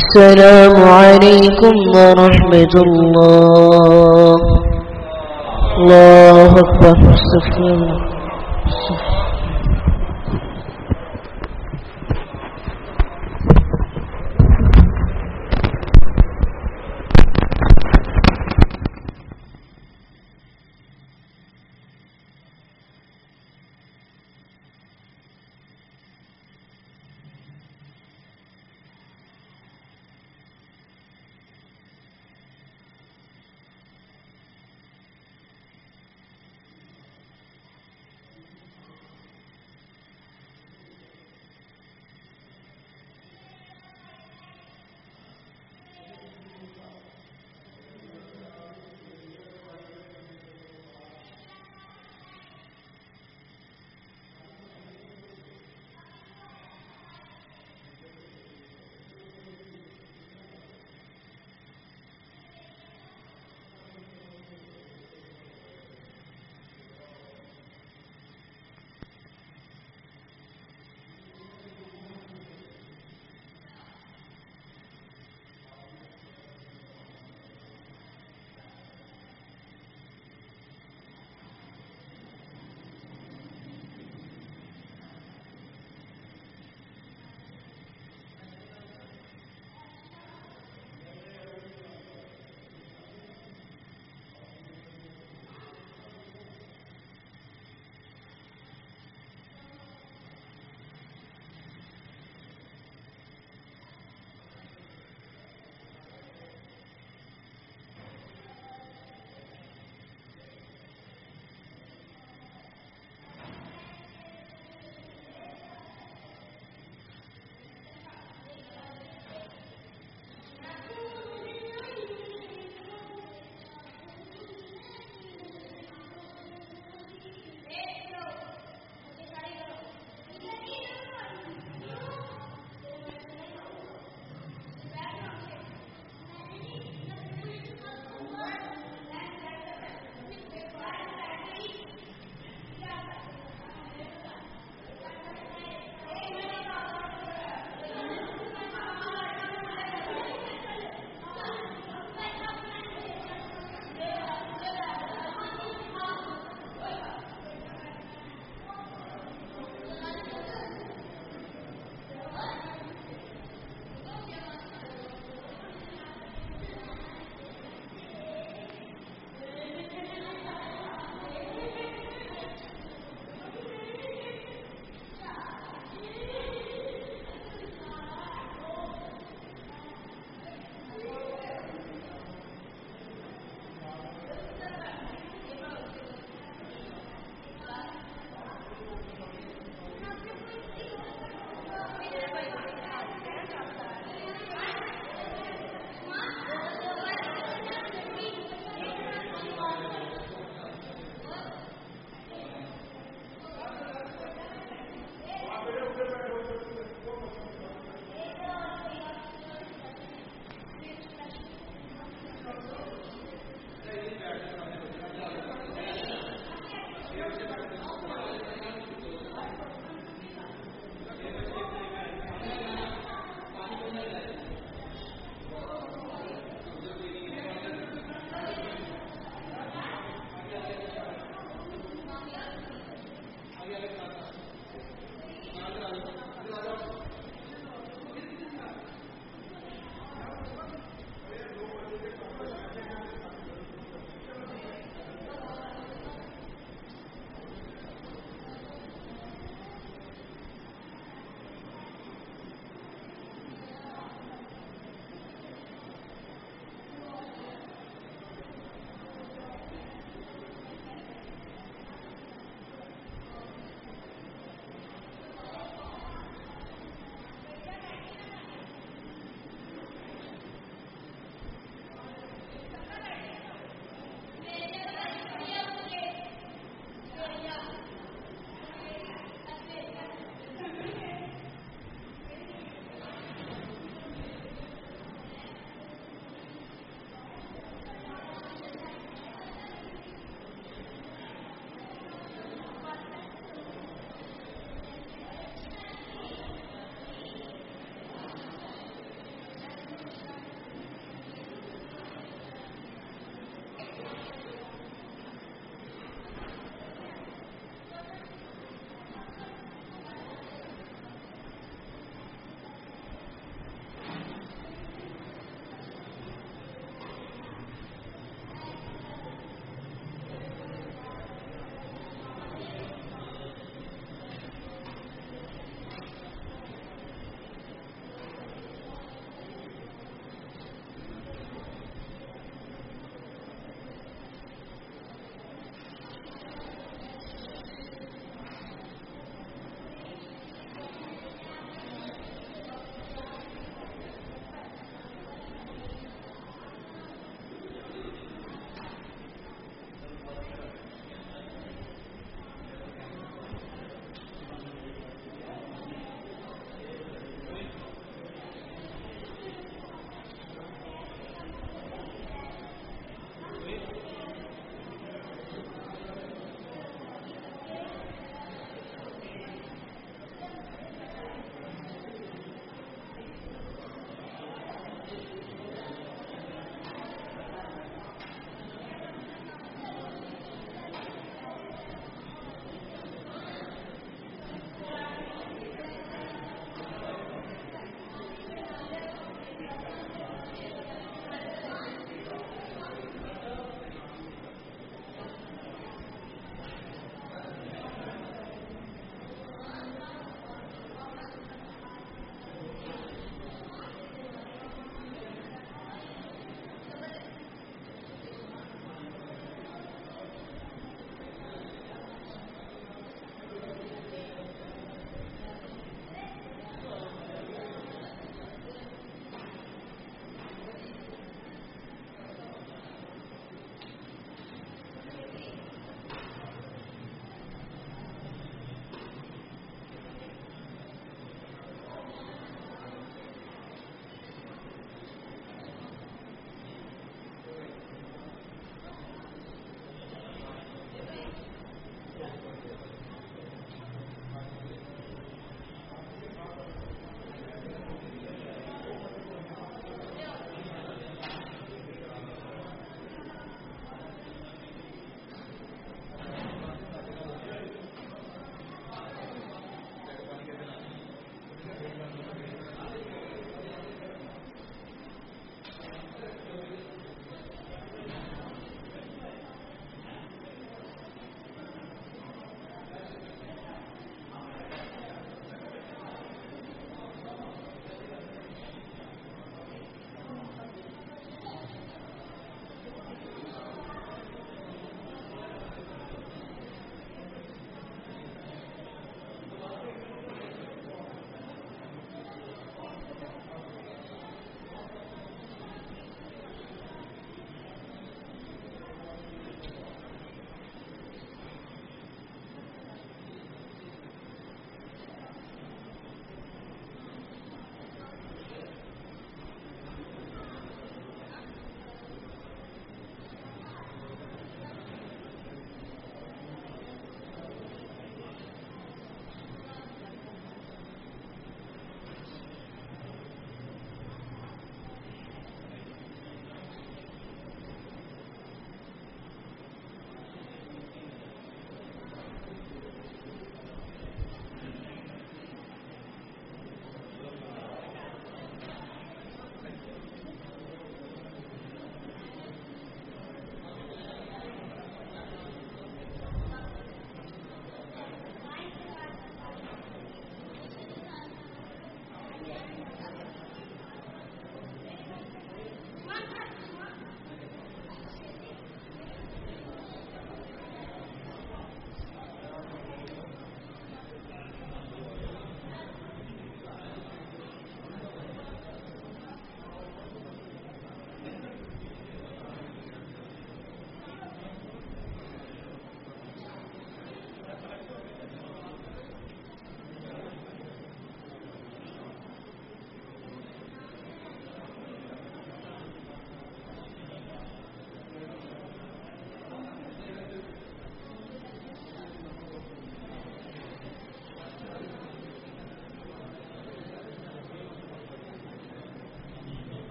السلام عليكم ورحمة الله. الله أكبر. استغفر الله.